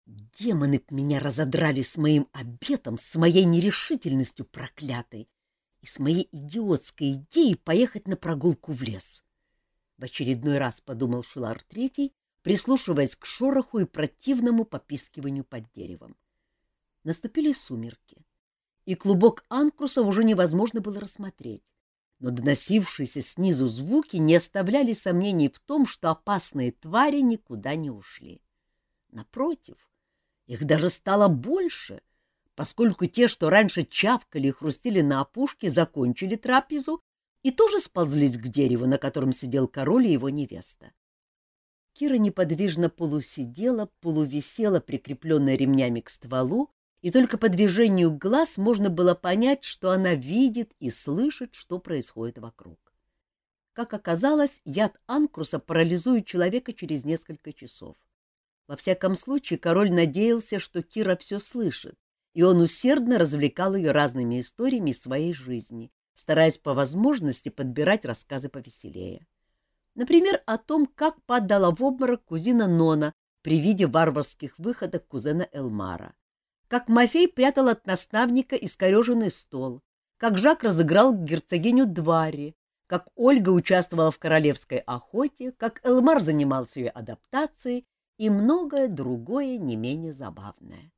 Демоны меня разодрали с моим обетом, с моей нерешительностью проклятой и с моей идиотской идеей поехать на прогулку в лес. В очередной раз подумал Шилар Третий, прислушиваясь к шороху и противному попискиванию под деревом. Наступили сумерки и клубок анкруса уже невозможно было рассмотреть. Но доносившиеся снизу звуки не оставляли сомнений в том, что опасные твари никуда не ушли. Напротив, их даже стало больше, поскольку те, что раньше чавкали и хрустили на опушке, закончили трапезу и тоже сползлись к дереву, на котором сидел король и его невеста. Кира неподвижно полусидела, полувисела, прикрепленная ремнями к стволу, и только по движению глаз можно было понять, что она видит и слышит, что происходит вокруг. Как оказалось, яд анкруса парализует человека через несколько часов. Во всяком случае, король надеялся, что Кира все слышит, и он усердно развлекал ее разными историями своей жизни, стараясь по возможности подбирать рассказы повеселее. Например, о том, как падала в обморок кузина Нона при виде варварских выходок кузена Элмара, как Мафей прятал от наставника искореженный стол, как Жак разыграл герцогиню Двари, как Ольга участвовала в королевской охоте, как Элмар занимался ее адаптацией и многое другое не менее забавное.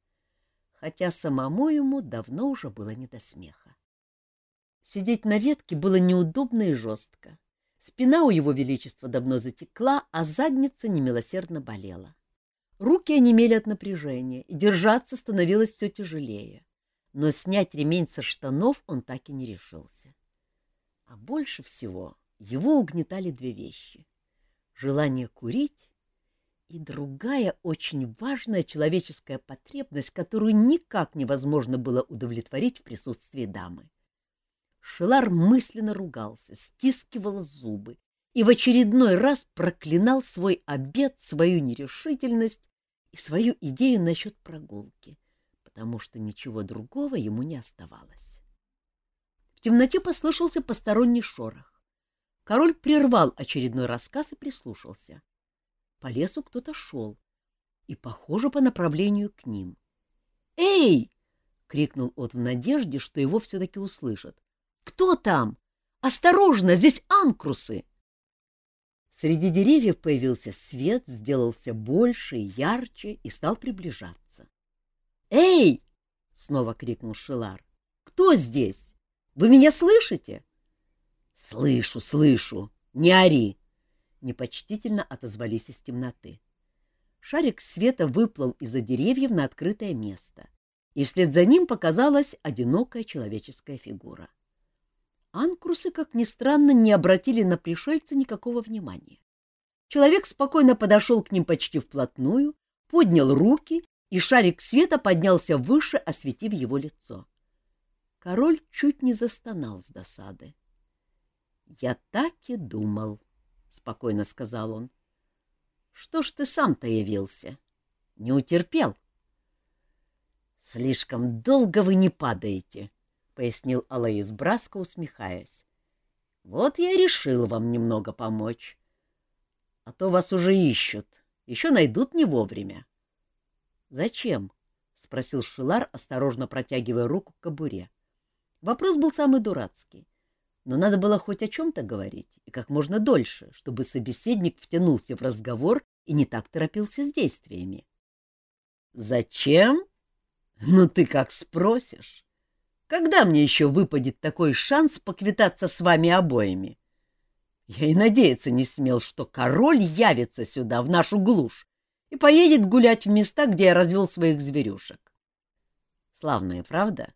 Хотя самому ему давно уже было не до смеха. Сидеть на ветке было неудобно и жестко. Спина у его величества давно затекла, а задница немилосердно болела. Руки онемели от напряжения, и держаться становилось все тяжелее. Но снять ремень со штанов он так и не решился. А больше всего его угнетали две вещи — желание курить и другая очень важная человеческая потребность, которую никак невозможно было удовлетворить в присутствии дамы. Шелар мысленно ругался, стискивал зубы и в очередной раз проклинал свой обед, свою нерешительность и свою идею насчет прогулки, потому что ничего другого ему не оставалось. В темноте послышался посторонний шорох. Король прервал очередной рассказ и прислушался. По лесу кто-то шел, и, похоже, по направлению к ним. «Эй!» — крикнул он в надежде, что его все-таки услышат. «Кто там? Осторожно, здесь анкрусы!» Среди деревьев появился свет, сделался больше, ярче и стал приближаться. «Эй!» — снова крикнул Шилар. «Кто здесь? Вы меня слышите?» «Слышу, слышу! Не ори!» — непочтительно отозвались из темноты. Шарик света выплыл из-за деревьев на открытое место, и вслед за ним показалась одинокая человеческая фигура. Анкрусы, как ни странно, не обратили на пришельца никакого внимания. Человек спокойно подошел к ним почти вплотную, поднял руки, и шарик света поднялся выше, осветив его лицо. Король чуть не застонал с досады. — Я так и думал, — спокойно сказал он. — Что ж ты сам-то явился? Не утерпел? — Слишком долго вы не падаете, пояснил Алаис Браско, усмехаясь. Вот я решил вам немного помочь. А то вас уже ищут, еще найдут не вовремя. Зачем? спросил Шилар, осторожно протягивая руку к кобуре. Вопрос был самый дурацкий, но надо было хоть о чем-то говорить, и как можно дольше, чтобы собеседник втянулся в разговор и не так торопился с действиями. — Зачем? Ну ты как спросишь. Когда мне еще выпадет такой шанс поквитаться с вами обоими? Я и надеяться не смел, что король явится сюда, в нашу глушь, и поедет гулять в места, где я развел своих зверюшек. Славная правда?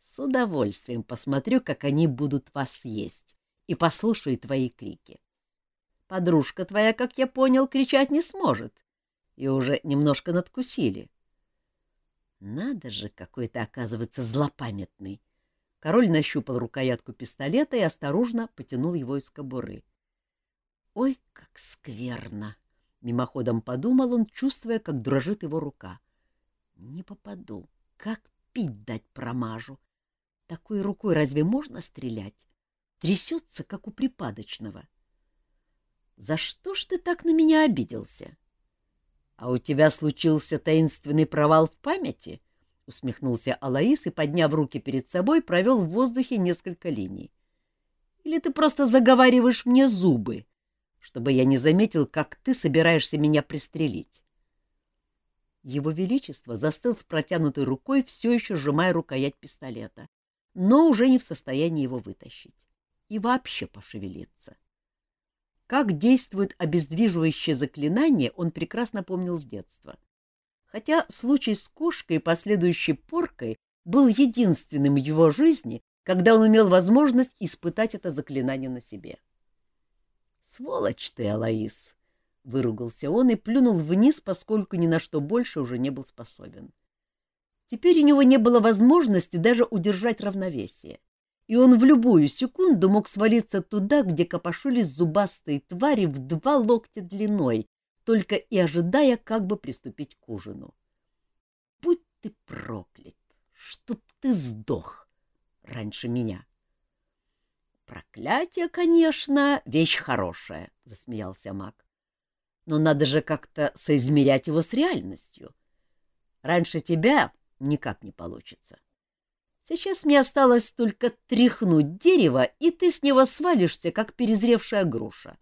С удовольствием посмотрю, как они будут вас есть, и послушаю твои крики. Подружка твоя, как я понял, кричать не сможет, и уже немножко надкусили. Надо же, какой то оказывается, злопамятный. Король нащупал рукоятку пистолета и осторожно потянул его из кобуры. Ой, как скверно! Мимоходом подумал он, чувствуя, как дрожит его рука. Не попаду. Как пить дать промажу? Такой рукой разве можно стрелять? Трясется, как у припадочного. За что ж ты так на меня обиделся? А у тебя случился таинственный провал в памяти? — усмехнулся Алаис и, подняв руки перед собой, провел в воздухе несколько линий. — Или ты просто заговариваешь мне зубы, чтобы я не заметил, как ты собираешься меня пристрелить? Его Величество застыл с протянутой рукой, все еще сжимая рукоять пистолета, но уже не в состоянии его вытащить и вообще пошевелиться. Как действует обездвиживающее заклинание, он прекрасно помнил с детства. Хотя случай с кошкой и последующей поркой был единственным в его жизни, когда он имел возможность испытать это заклинание на себе. «Сволочь ты, Алаис!» Выругался он и плюнул вниз, поскольку ни на что больше уже не был способен. Теперь у него не было возможности даже удержать равновесие, и он в любую секунду мог свалиться туда, где копошились зубастые твари в два локтя длиной, только и ожидая, как бы приступить к ужину. Будь ты проклят, чтоб ты сдох раньше меня. Проклятие, конечно, вещь хорошая, — засмеялся маг но надо же как-то соизмерять его с реальностью. Раньше тебя никак не получится. Сейчас мне осталось только тряхнуть дерево, и ты с него свалишься, как перезревшая груша.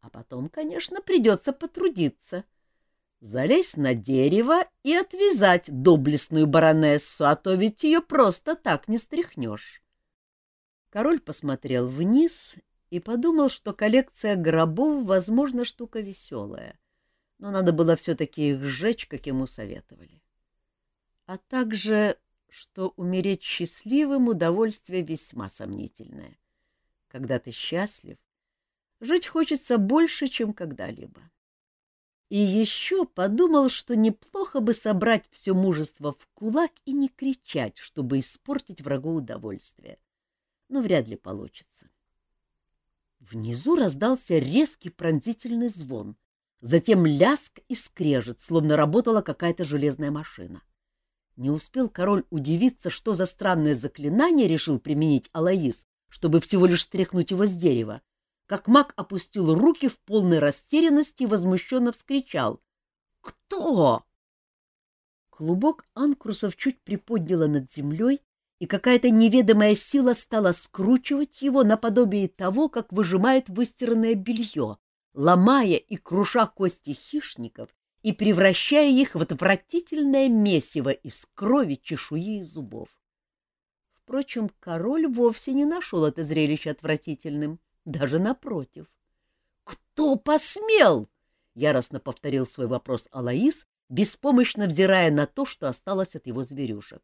А потом, конечно, придется потрудиться. Залезть на дерево и отвязать доблестную баронессу, а то ведь ее просто так не стряхнешь. Король посмотрел вниз и подумал, что коллекция гробов, возможно, штука веселая, но надо было все-таки их сжечь, как ему советовали. А также, что умереть счастливым удовольствие весьма сомнительное. Когда ты счастлив, жить хочется больше, чем когда-либо. И еще подумал, что неплохо бы собрать все мужество в кулак и не кричать, чтобы испортить врагу удовольствие. Но вряд ли получится. Внизу раздался резкий пронзительный звон, затем ляск и скрежет, словно работала какая-то железная машина. Не успел король удивиться, что за странное заклинание решил применить Алаис, чтобы всего лишь стряхнуть его с дерева, как маг опустил руки в полной растерянности и возмущенно вскричал. «Кто?» Клубок анкрусов чуть приподняло над землей, и какая-то неведомая сила стала скручивать его наподобие того, как выжимает выстиранное белье, ломая и круша кости хищников и превращая их в отвратительное месиво из крови, чешуи и зубов. Впрочем, король вовсе не нашел это зрелище отвратительным, даже напротив. «Кто посмел?» — яростно повторил свой вопрос Алаис, беспомощно взирая на то, что осталось от его зверюшек.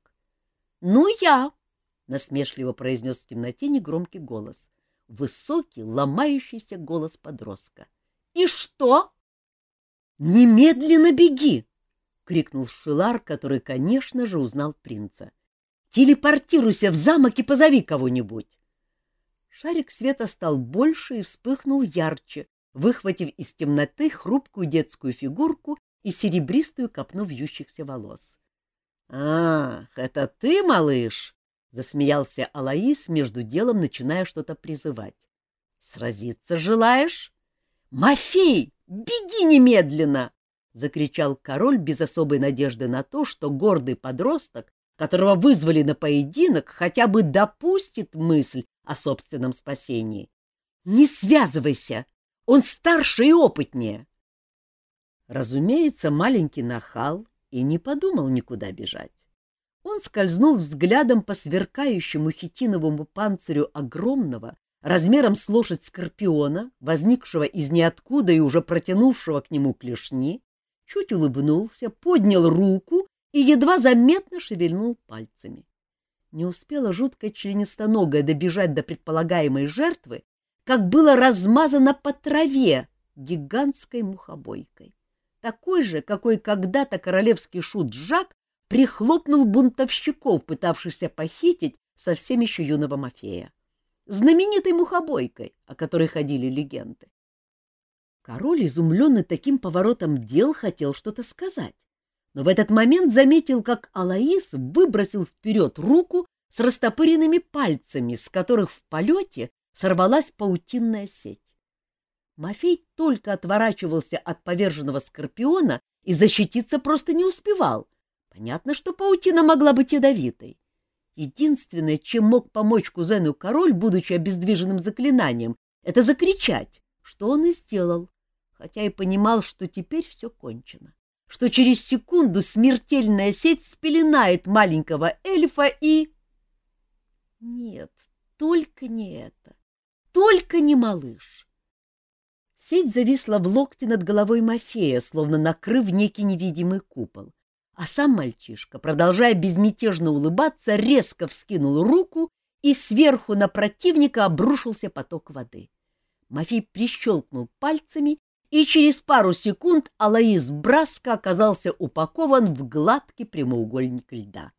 «Ну, я!» — насмешливо произнес в темноте негромкий голос. Высокий, ломающийся голос подростка. «И что?» «Немедленно беги!» — крикнул Шилар, который, конечно же, узнал принца. «Телепортируйся в замок и позови кого-нибудь!» Шарик света стал больше и вспыхнул ярче, выхватив из темноты хрупкую детскую фигурку и серебристую копну вьющихся волос. «Ах, это ты, малыш!» — засмеялся Алаис, между делом начиная что-то призывать. «Сразиться желаешь?» «Мафей, беги немедленно!» — закричал король без особой надежды на то, что гордый подросток, которого вызвали на поединок, хотя бы допустит мысль о собственном спасении. «Не связывайся! Он старше и опытнее!» Разумеется, маленький нахал и не подумал никуда бежать. Он скользнул взглядом по сверкающему хитиновому панцирю огромного, размером с лошадь скорпиона, возникшего из ниоткуда и уже протянувшего к нему клешни, чуть улыбнулся, поднял руку и едва заметно шевельнул пальцами. Не успела жуткая членистоногая добежать до предполагаемой жертвы, как было размазано по траве гигантской мухобойкой. Такой же, какой когда-то королевский шут Жак прихлопнул бунтовщиков, пытавшихся похитить совсем еще юного Мафея. Знаменитой мухобойкой, о которой ходили легенды. Король, изумленный таким поворотом дел, хотел что-то сказать, но в этот момент заметил, как Алаис выбросил вперед руку с растопыренными пальцами, с которых в полете сорвалась паутинная сеть. Мафей только отворачивался от поверженного скорпиона и защититься просто не успевал. Понятно, что паутина могла быть ядовитой. Единственное, чем мог помочь кузену король, будучи обездвиженным заклинанием, это закричать, что он и сделал, хотя и понимал, что теперь все кончено, что через секунду смертельная сеть спеленает маленького эльфа и... Нет, только не это, только не малыш. Сеть зависла в локте над головой Мафея, словно накрыв некий невидимый купол. А сам мальчишка, продолжая безмятежно улыбаться, резко вскинул руку, и сверху на противника обрушился поток воды. Мафей прищелкнул пальцами, и через пару секунд Алаис Браско оказался упакован в гладкий прямоугольник льда.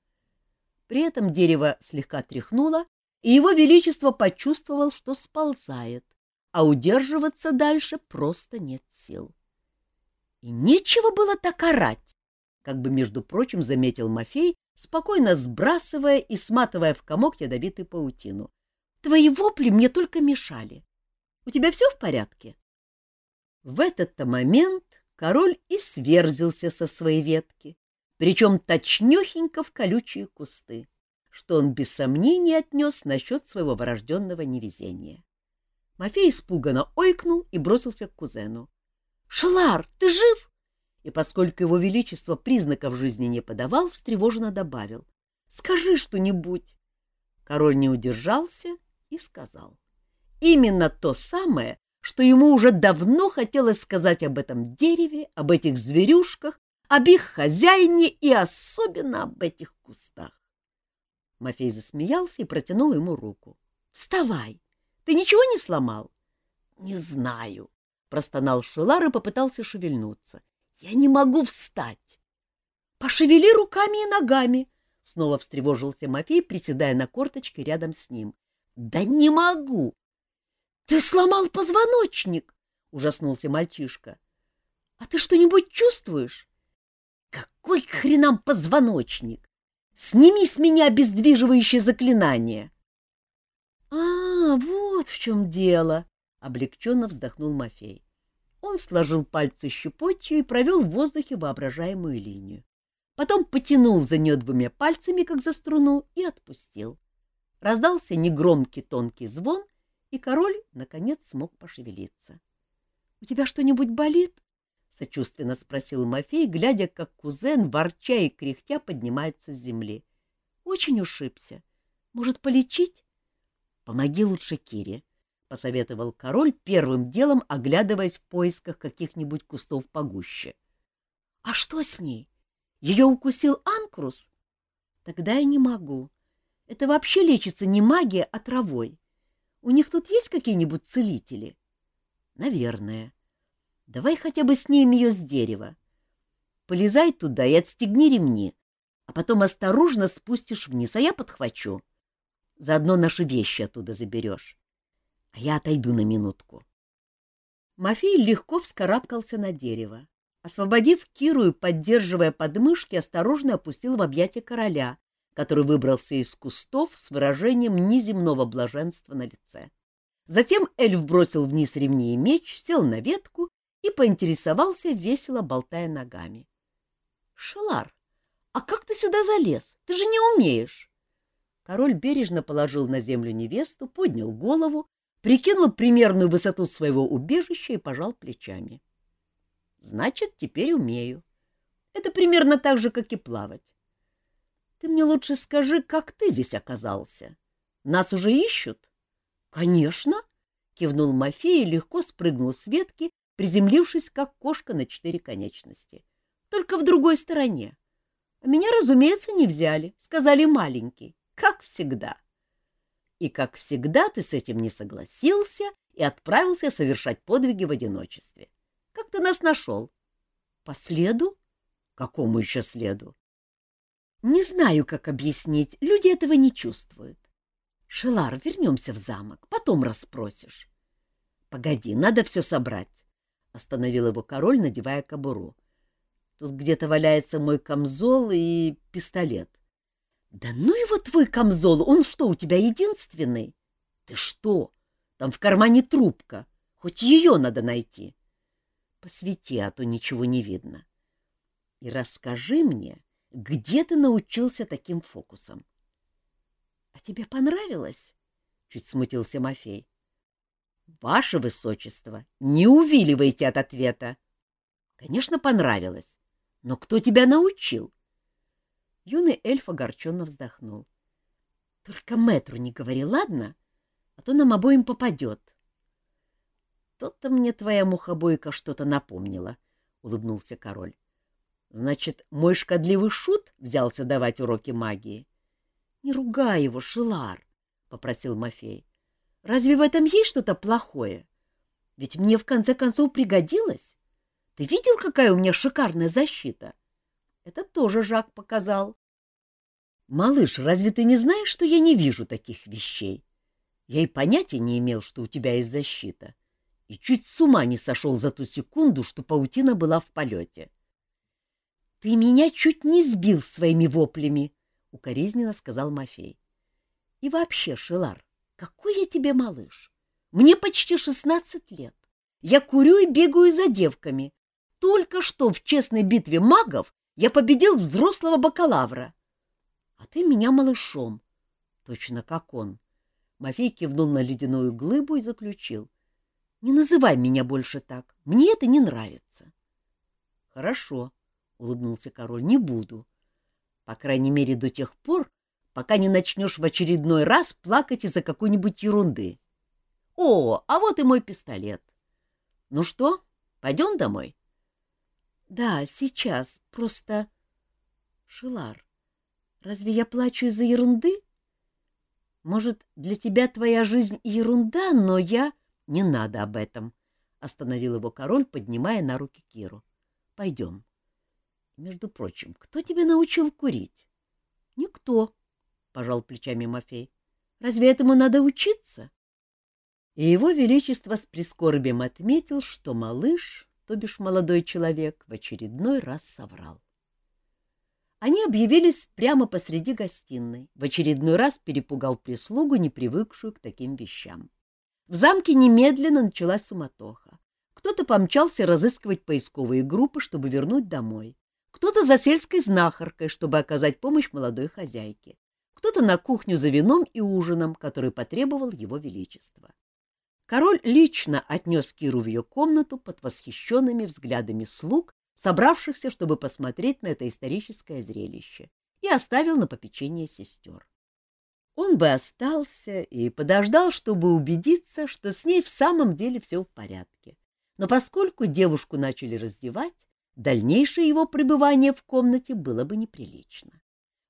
При этом дерево слегка тряхнуло, и его величество почувствовал, что сползает, а удерживаться дальше просто нет сил. И нечего было так орать, как бы, между прочим, заметил Мафей, спокойно сбрасывая и сматывая в комок ядовитую паутину. Твои вопли мне только мешали. У тебя все в порядке? В этот-то момент король и сверзился со своей ветки, причем точнёхенько в колючие кусты, что он без сомнения отнес насчет своего врожденного невезения. Мафей испуганно ойкнул и бросился к кузену. — Шалар, ты жив? И поскольку его величество признаков жизни не подавал, встревоженно добавил. — Скажи что-нибудь. Король не удержался и сказал. Именно то самое, что ему уже давно хотелось сказать об этом дереве, об этих зверюшках, об их хозяине и особенно об этих кустах. Мафей засмеялся и протянул ему руку. — Вставай! Ты ничего не сломал? — Не знаю, — простонал Шелар и попытался шевельнуться. — Я не могу встать. — Пошевели руками и ногами, — снова встревожился Мафей, приседая на корточке рядом с ним. — Да не могу. — Ты сломал позвоночник, — ужаснулся мальчишка. — А ты что-нибудь чувствуешь? — Какой к хренам позвоночник? Сними с меня обездвиживающее заклинание. — А, вот в чем дело! — облегченно вздохнул Мафей. Он сложил пальцы щепотью и провел в воздухе воображаемую линию. Потом потянул за нее двумя пальцами, как за струну, и отпустил. Раздался негромкий тонкий звон, и король, наконец, смог пошевелиться. — У тебя что-нибудь болит? — сочувственно спросил Мафей, глядя, как кузен, ворча и кряхтя, поднимается с земли. — Очень ушибся. Может, полечить? — Помоги лучше Кире, — посоветовал король, первым делом оглядываясь в поисках каких-нибудь кустов погуще. — А что с ней? Ее укусил Анкрус? — Тогда я не могу. Это вообще лечится не магией, а травой. У них тут есть какие-нибудь целители? — Наверное. Давай хотя бы снимем ее с дерева. Полезай туда и отстегни ремни, а потом осторожно спустишь вниз, а я подхвачу. — Заодно наши вещи оттуда заберешь. А я отойду на минутку. Мафей легко вскарабкался на дерево. Освободив Киру и поддерживая подмышки, осторожно опустил в объятия короля, который выбрался из кустов с выражением неземного блаженства на лице. Затем эльф бросил вниз ремни и меч, сел на ветку и поинтересовался, весело болтая ногами. — Шалар, а как ты сюда залез? Ты же не умеешь. Король бережно положил на землю невесту, поднял голову, прикинул примерную высоту своего убежища и пожал плечами. — Значит, теперь умею. Это примерно так же, как и плавать. Ты мне лучше скажи, как ты здесь оказался? Нас уже ищут? — Конечно, — кивнул Мафей и легко спрыгнул с ветки, приземлившись, как кошка на четыре конечности. Только в другой стороне. А меня, разумеется, не взяли, сказали маленький. Как всегда. И, как всегда, ты с этим не согласился и отправился совершать подвиги в одиночестве. Как ты нас нашел? По следу? Какому еще следу? Не знаю, как объяснить. Люди этого не чувствуют. Шелар, вернемся в замок, потом расспросишь. Погоди, надо все собрать. Остановил его король, надевая кобуру. Тут где-то валяется мой камзол и пистолет. Да ну его твой камзол, он что, у тебя единственный? Ты что? Там в кармане трубка, хоть ее надо найти. Посвети, а то ничего не видно. И расскажи мне, где ты научился таким фокусам? — А тебе понравилось? — чуть смутился Мафей. — Ваше Высочество, не увиливайте от ответа. — Конечно, понравилось. Но кто тебя научил? Юный эльф огорченно вздохнул. — Только мэтру не говори, ладно? А то нам обоим попадет. — То-то мне твоя мухобойка что-то напомнила, — улыбнулся король. — Значит, мой шкодливый шут взялся давать уроки магии? — Не ругай его, Шилар, — попросил Мафей. — Разве в этом есть что-то плохое? Ведь мне в конце концов пригодилось. Ты видел, какая у меня шикарная защита? Это тоже Жак показал. Малыш, разве ты не знаешь, что я не вижу таких вещей? Я и понятия не имел, что у тебя есть защита. И чуть с ума не сошел за ту секунду, что паутина была в полете. — Ты меня чуть не сбил своими воплями, — укоризненно сказал Мафей. — И вообще, Шелар, какой я тебе малыш? Мне почти шестнадцать лет. Я курю и бегаю за девками, только что в честной битве магов я победил взрослого бакалавра. А ты меня малышом. Точно как он. Мафей кивнул на ледяную глыбу и заключил. Не называй меня больше так. Мне это не нравится. Хорошо, улыбнулся король, не буду. По крайней мере, до тех пор, пока не начнешь в очередной раз плакать из-за какой-нибудь ерунды. О, а вот и мой пистолет. Ну что, пойдем домой? — да, сейчас. Просто... Шилар, разве я плачу из-за ерунды? Может, для тебя твоя жизнь ерунда, но я... Не надо об этом, — остановил его король, поднимая на руки Киру. — Пойдем. Между прочим, кто тебя научил курить? — Никто, — пожал плечами Мафей. — Разве этому надо учиться? И его величество с прискорбием отметил, что малыш то бишь молодой человек, в очередной раз соврал. Они объявились прямо посреди гостиной, в очередной раз перепугав прислугу, не привыкшую к таким вещам. В замке немедленно началась суматоха. Кто-то помчался разыскивать поисковые группы, чтобы вернуть домой. Кто-то за сельской знахаркой, чтобы оказать помощь молодой хозяйке. Кто-то на кухню за вином и ужином, который потребовал его величество. Король лично отнес Киру в ее комнату под восхищенными взглядами слуг, собравшихся, чтобы посмотреть на это историческое зрелище, и оставил на попечение сестер. Он бы остался и подождал, чтобы убедиться, что с ней в самом деле все в порядке. Но поскольку девушку начали раздевать, дальнейшее его пребывание в комнате было бы неприлично.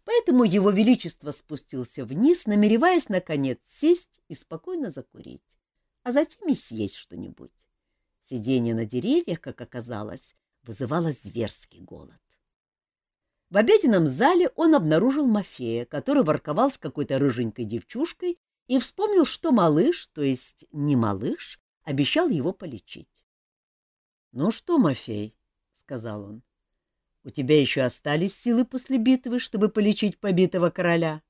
Поэтому его величество спустился вниз, намереваясь, наконец, сесть и спокойно закурить а затем и съесть что-нибудь. Сидение на деревьях, как оказалось, вызывало зверский голод. В обеденном зале он обнаружил Мафея, который ворковал с какой-то рыженькой девчушкой и вспомнил, что малыш, то есть не малыш, обещал его полечить. — Ну что, Мафей, — сказал он, — у тебя еще остались силы после битвы, чтобы полечить побитого короля?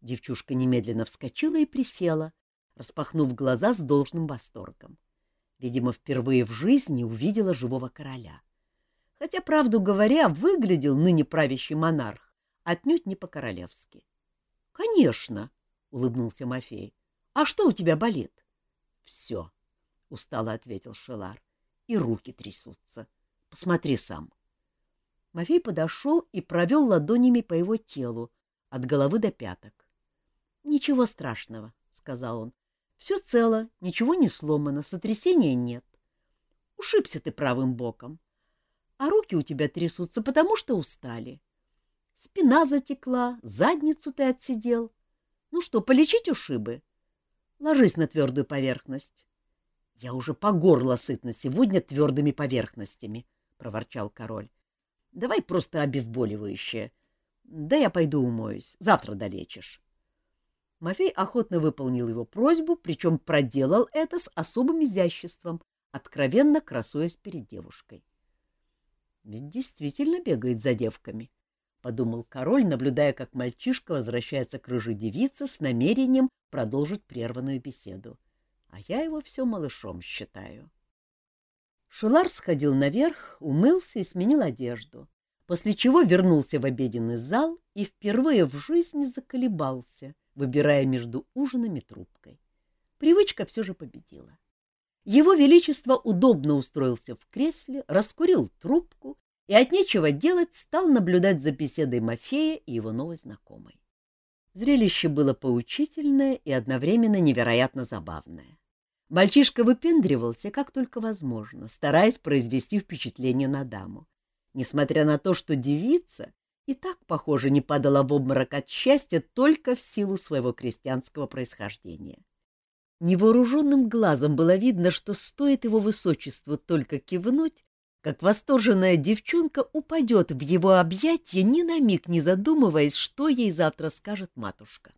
Девчушка немедленно вскочила и присела, распахнув глаза с должным восторгом. Видимо, впервые в жизни увидела живого короля. Хотя, правду говоря, выглядел ныне правящий монарх отнюдь не по-королевски. — Конечно, — улыбнулся Мафей. — А что у тебя болит? — Все, — устало ответил Шелар, — и руки трясутся. Посмотри сам. Мафей подошел и провел ладонями по его телу, от головы до пяток. — Ничего страшного, — сказал он. Все цело, ничего не сломано, сотрясения нет. Ушибся ты правым боком. А руки у тебя трясутся, потому что устали. Спина затекла, задницу ты отсидел. Ну что, полечить ушибы? Ложись на твердую поверхность. — Я уже по горло сыт сегодня твердыми поверхностями, — проворчал король. — Давай просто обезболивающее. Да я пойду умоюсь. Завтра долечишь. Мафей охотно выполнил его просьбу, причем проделал это с особым изяществом, откровенно красуясь перед девушкой. Ведь действительно бегает за девками, — подумал король, наблюдая, как мальчишка возвращается к рыжей девице с намерением продолжить прерванную беседу. А я его все малышом считаю. Шелар сходил наверх, умылся и сменил одежду, после чего вернулся в обеденный зал и впервые в жизни заколебался, выбирая между ужином и трубкой. Привычка все же победила. Его Величество удобно устроился в кресле, раскурил трубку и от нечего делать стал наблюдать за беседой Мафея и его новой знакомой. Зрелище было поучительное и одновременно невероятно забавное. Мальчишка выпендривался как только возможно, стараясь произвести впечатление на даму. Несмотря на то, что девица и так, похоже, не падала в обморок от счастья только в силу своего крестьянского происхождения. Невооруженным глазом было видно, что стоит его высочеству только кивнуть, как восторженная девчонка упадет в его объятия, ни на миг не задумываясь, что ей завтра скажет матушка.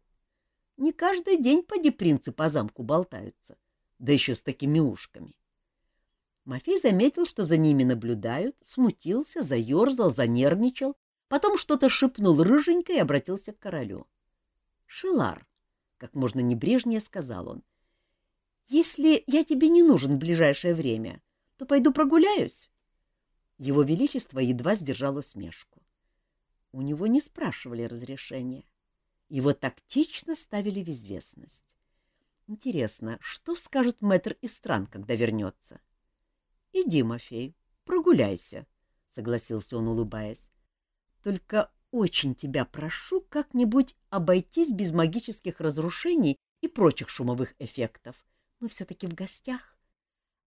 Не каждый день поди принцы по замку болтаются, да еще с такими ушками. Мафей заметил, что за ними наблюдают, смутился, заерзал, занервничал, потом что-то шепнул рыженько и обратился к королю. — Шилар, — как можно небрежнее сказал он, — если я тебе не нужен в ближайшее время, то пойду прогуляюсь. Его Величество едва сдержал усмешку. У него не спрашивали разрешения. Его тактично ставили в известность. Интересно, что скажет мэтр Истран, когда вернется? — Иди, Мафей, прогуляйся, — согласился он, улыбаясь. — Только очень тебя прошу как-нибудь обойтись без магических разрушений и прочих шумовых эффектов. Мы все-таки в гостях.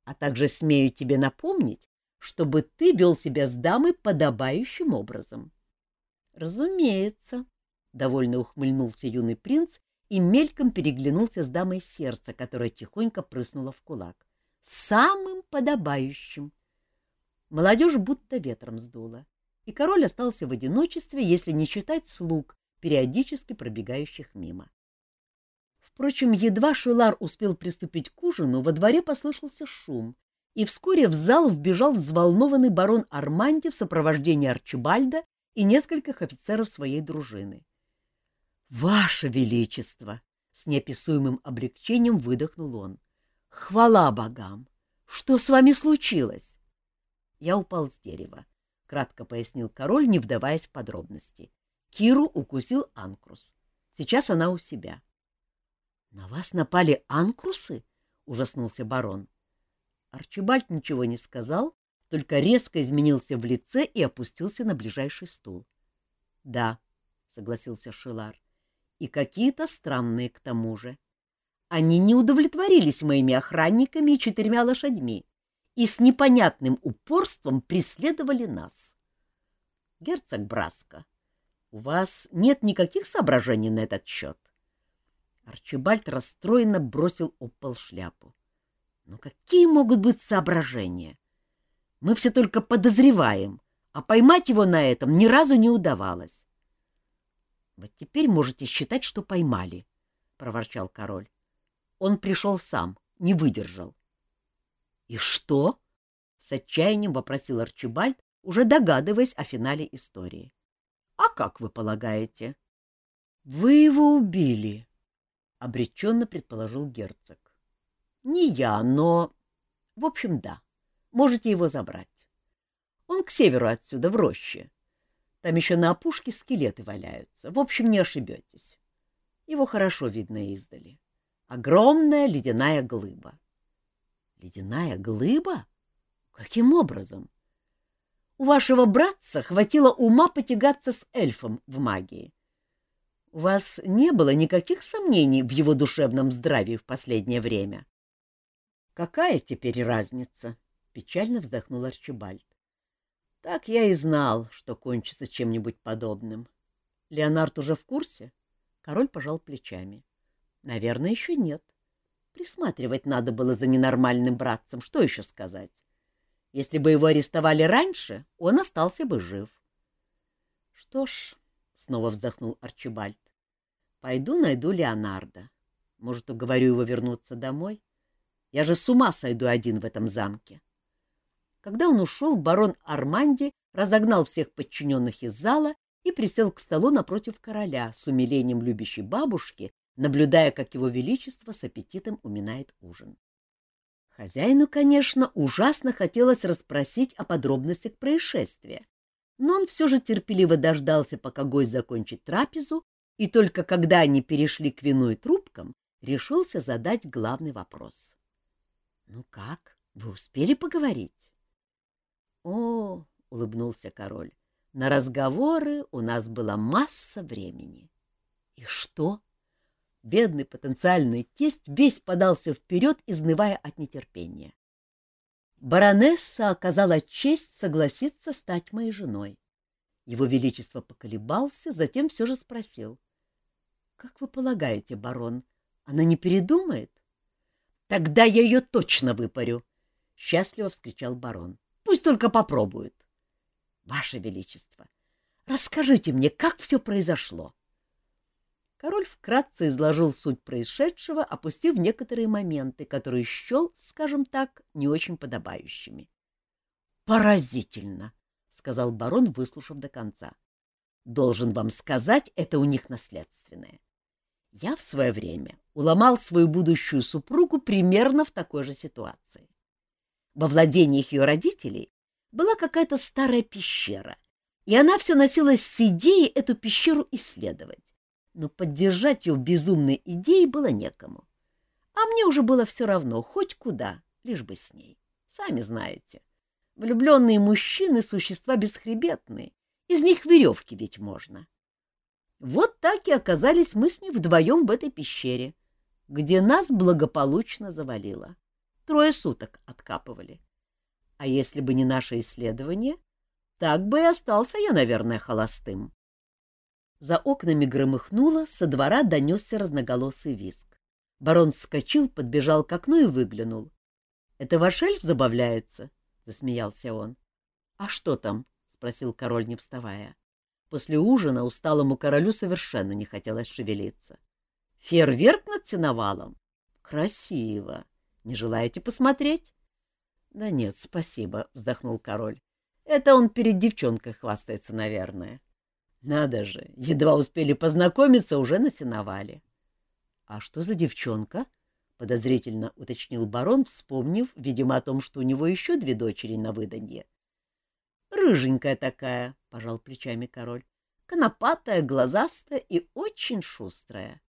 А также смею тебе напомнить, чтобы ты вел себя с дамой подобающим образом. — Разумеется, — довольно ухмыльнулся юный принц и мельком переглянулся с дамой сердца, которая тихонько прыснула в кулак. — Самым подобающим. Молодежь будто ветром сдула, и король остался в одиночестве, если не считать слуг, периодически пробегающих мимо. Впрочем, едва Шилар успел приступить к ужину, во дворе послышался шум, и вскоре в зал вбежал взволнованный барон Арманди в сопровождении Арчибальда и нескольких офицеров своей дружины. — Ваше Величество! — с неописуемым облегчением выдохнул он. — Хвала богам! Что с вами случилось? Я упал с дерева, — кратко пояснил король, не вдаваясь в подробности. Киру укусил Анкрус. Сейчас она у себя. —— На вас напали анкрусы? — ужаснулся барон. Арчибальд ничего не сказал, только резко изменился в лице и опустился на ближайший стул. — Да, — согласился Шилар, — и какие-то странные к тому же. Они не удовлетворились моими охранниками и четырьмя лошадьми и с непонятным упорством преследовали нас. Герцог Браско, у вас нет никаких соображений на этот счет? Арчибальд расстроенно бросил об шляпу. Но какие могут быть соображения? Мы все только подозреваем, а поймать его на этом ни разу не удавалось. — Вот теперь можете считать, что поймали, — проворчал король. Он пришел сам, не выдержал. — И что? — с отчаянием вопросил Арчибальд, уже догадываясь о финале истории. — А как вы полагаете? — Вы его убили, — обреченно предположил герцог. — Не я, но... В общем, да. Можете его забрать. Он к северу отсюда, в роще. Там еще на опушке скелеты валяются. В общем, не ошибетесь. Его хорошо видно издали. Огромная ледяная глыба. — Ледяная глыба? Каким образом? У вашего братца хватило ума потягаться с эльфом в магии. У вас не было никаких сомнений в его душевном здравии в последнее время? — Какая теперь разница? — печально вздохнул Арчибальд. — Так я и знал, что кончится чем-нибудь подобным. Леонард уже в курсе? Король пожал плечами. — Наверное, еще нет. Присматривать надо было за ненормальным братцем, что еще сказать? Если бы его арестовали раньше, он остался бы жив. — Что ж, — снова вздохнул Арчибальд, — пойду найду Леонардо. Может, уговорю его вернуться домой? Я же с ума сойду один в этом замке. Когда он ушел, барон Арманди разогнал всех подчиненных из зала и присел к столу напротив короля с умилением любящей бабушки, наблюдая, как его величество с аппетитом уминает ужин. Хозяину, конечно, ужасно хотелось расспросить о подробностях происшествия, но он все же терпеливо дождался, пока гость закончит трапезу, и только когда они перешли к вину и трубкам, решился задать главный вопрос. — Ну как, вы успели поговорить? — О, — улыбнулся король, — на разговоры у нас была масса времени. — И что? Бедный потенциальный тесть весь подался вперед, изнывая от нетерпения. Баронесса оказала честь согласиться стать моей женой. Его Величество поколебался, затем все же спросил. — Как вы полагаете, барон, она не передумает? — Тогда я ее точно выпарю! — счастливо вскричал барон. — Пусть только попробует. — Ваше Величество, расскажите мне, как все произошло? Король вкратце изложил суть происшедшего, опустив некоторые моменты, которые счел, скажем так, не очень подобающими. «Поразительно!» — сказал барон, выслушав до конца. «Должен вам сказать, это у них наследственное. Я в свое время уломал свою будущую супругу примерно в такой же ситуации. Во владениях ее родителей была какая-то старая пещера, и она все носилась с идеей эту пещеру исследовать но поддержать ее в безумной идее было некому. А мне уже было все равно, хоть куда, лишь бы с ней. Сами знаете, влюбленные мужчины — существа бесхребетные, из них веревки ведь можно. Вот так и оказались мы с ней вдвоем в этой пещере, где нас благополучно завалило. Трое суток откапывали. А если бы не наше исследование, так бы и остался я, наверное, холостым. За окнами громыхнуло, со двора донесся разноголосый виск. Барон вскочил, подбежал к окну и выглянул. — Это ваш эльф забавляется? — засмеялся он. — А что там? — спросил король, не вставая. После ужина усталому королю совершенно не хотелось шевелиться. — Фейерверк над сеновалом? — Красиво. Не желаете посмотреть? — Да нет, спасибо, — вздохнул король. — Это он перед девчонкой хвастается, наверное. — надо же, едва успели познакомиться, уже насиновали. — А что за девчонка? — подозрительно уточнил барон, вспомнив, видимо, о том, что у него еще две дочери на выданье. — Рыженькая такая, — пожал плечами король, — конопатая, глазастая и очень шустрая.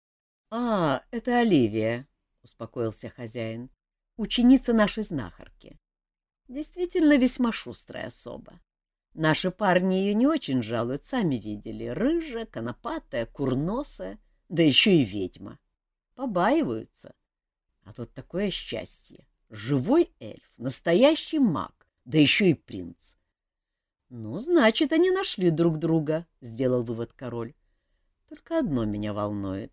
— А, это Оливия, — успокоился хозяин, — ученица нашей знахарки. Действительно весьма шустрая особа. Наши парни ее не очень жалуют, сами видели. Рыжая, конопатая, курносая, да еще и ведьма. Побаиваются. А тут такое счастье. Живой эльф, настоящий маг, да еще и принц. Ну, значит, они нашли друг друга, — сделал вывод король. Только одно меня волнует.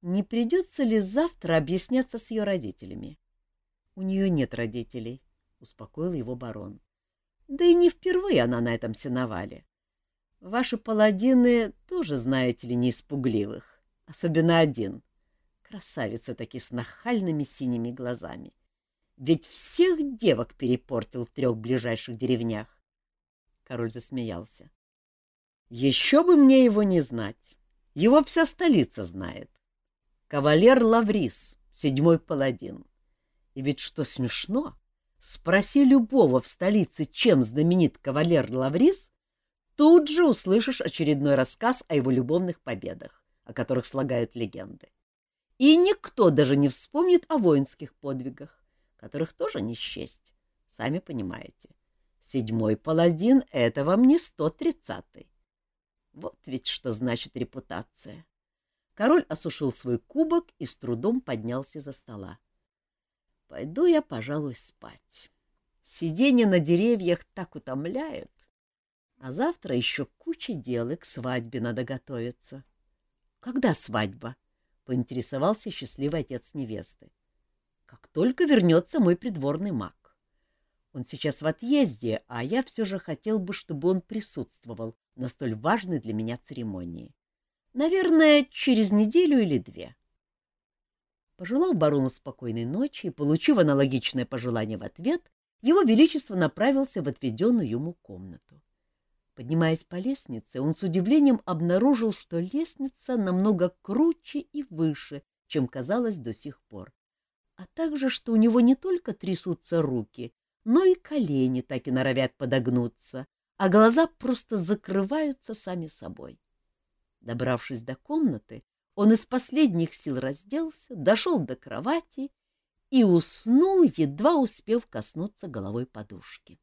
Не придется ли завтра объясняться с ее родителями? — У нее нет родителей, — успокоил его барон. Да и не впервые она на этом сеновале. Ваши паладины тоже, знаете ли, не испугливых. Особенно один. Красавица таки с нахальными синими глазами. Ведь всех девок перепортил в трех ближайших деревнях. Король засмеялся. Еще бы мне его не знать. Его вся столица знает. Кавалер Лаврис, седьмой паладин. И ведь что смешно, Спроси любого в столице, чем знаменит кавалер Лаврис, тут же услышишь очередной рассказ о его любовных победах, о которых слагают легенды. И никто даже не вспомнит о воинских подвигах, которых тоже не счесть, сами понимаете. Седьмой паладин — это вам не сто тридцатый. Вот ведь что значит репутация. Король осушил свой кубок и с трудом поднялся за стола. Пойду я, пожалуй, спать. Сидение на деревьях так утомляет. А завтра еще куча дел, и к свадьбе надо готовиться. Когда свадьба? — поинтересовался счастливый отец невесты. — Как только вернется мой придворный маг. Он сейчас в отъезде, а я все же хотел бы, чтобы он присутствовал на столь важной для меня церемонии. Наверное, через неделю или две. Пожелав барону спокойной ночи и получив аналогичное пожелание в ответ, его величество направился в отведенную ему комнату. Поднимаясь по лестнице, он с удивлением обнаружил, что лестница намного круче и выше, чем казалось до сих пор, а также, что у него не только трясутся руки, но и колени так и норовят подогнуться, а глаза просто закрываются сами собой. Добравшись до комнаты, он из последних сил разделся, дошел до кровати и уснул, едва успев коснуться головой подушки.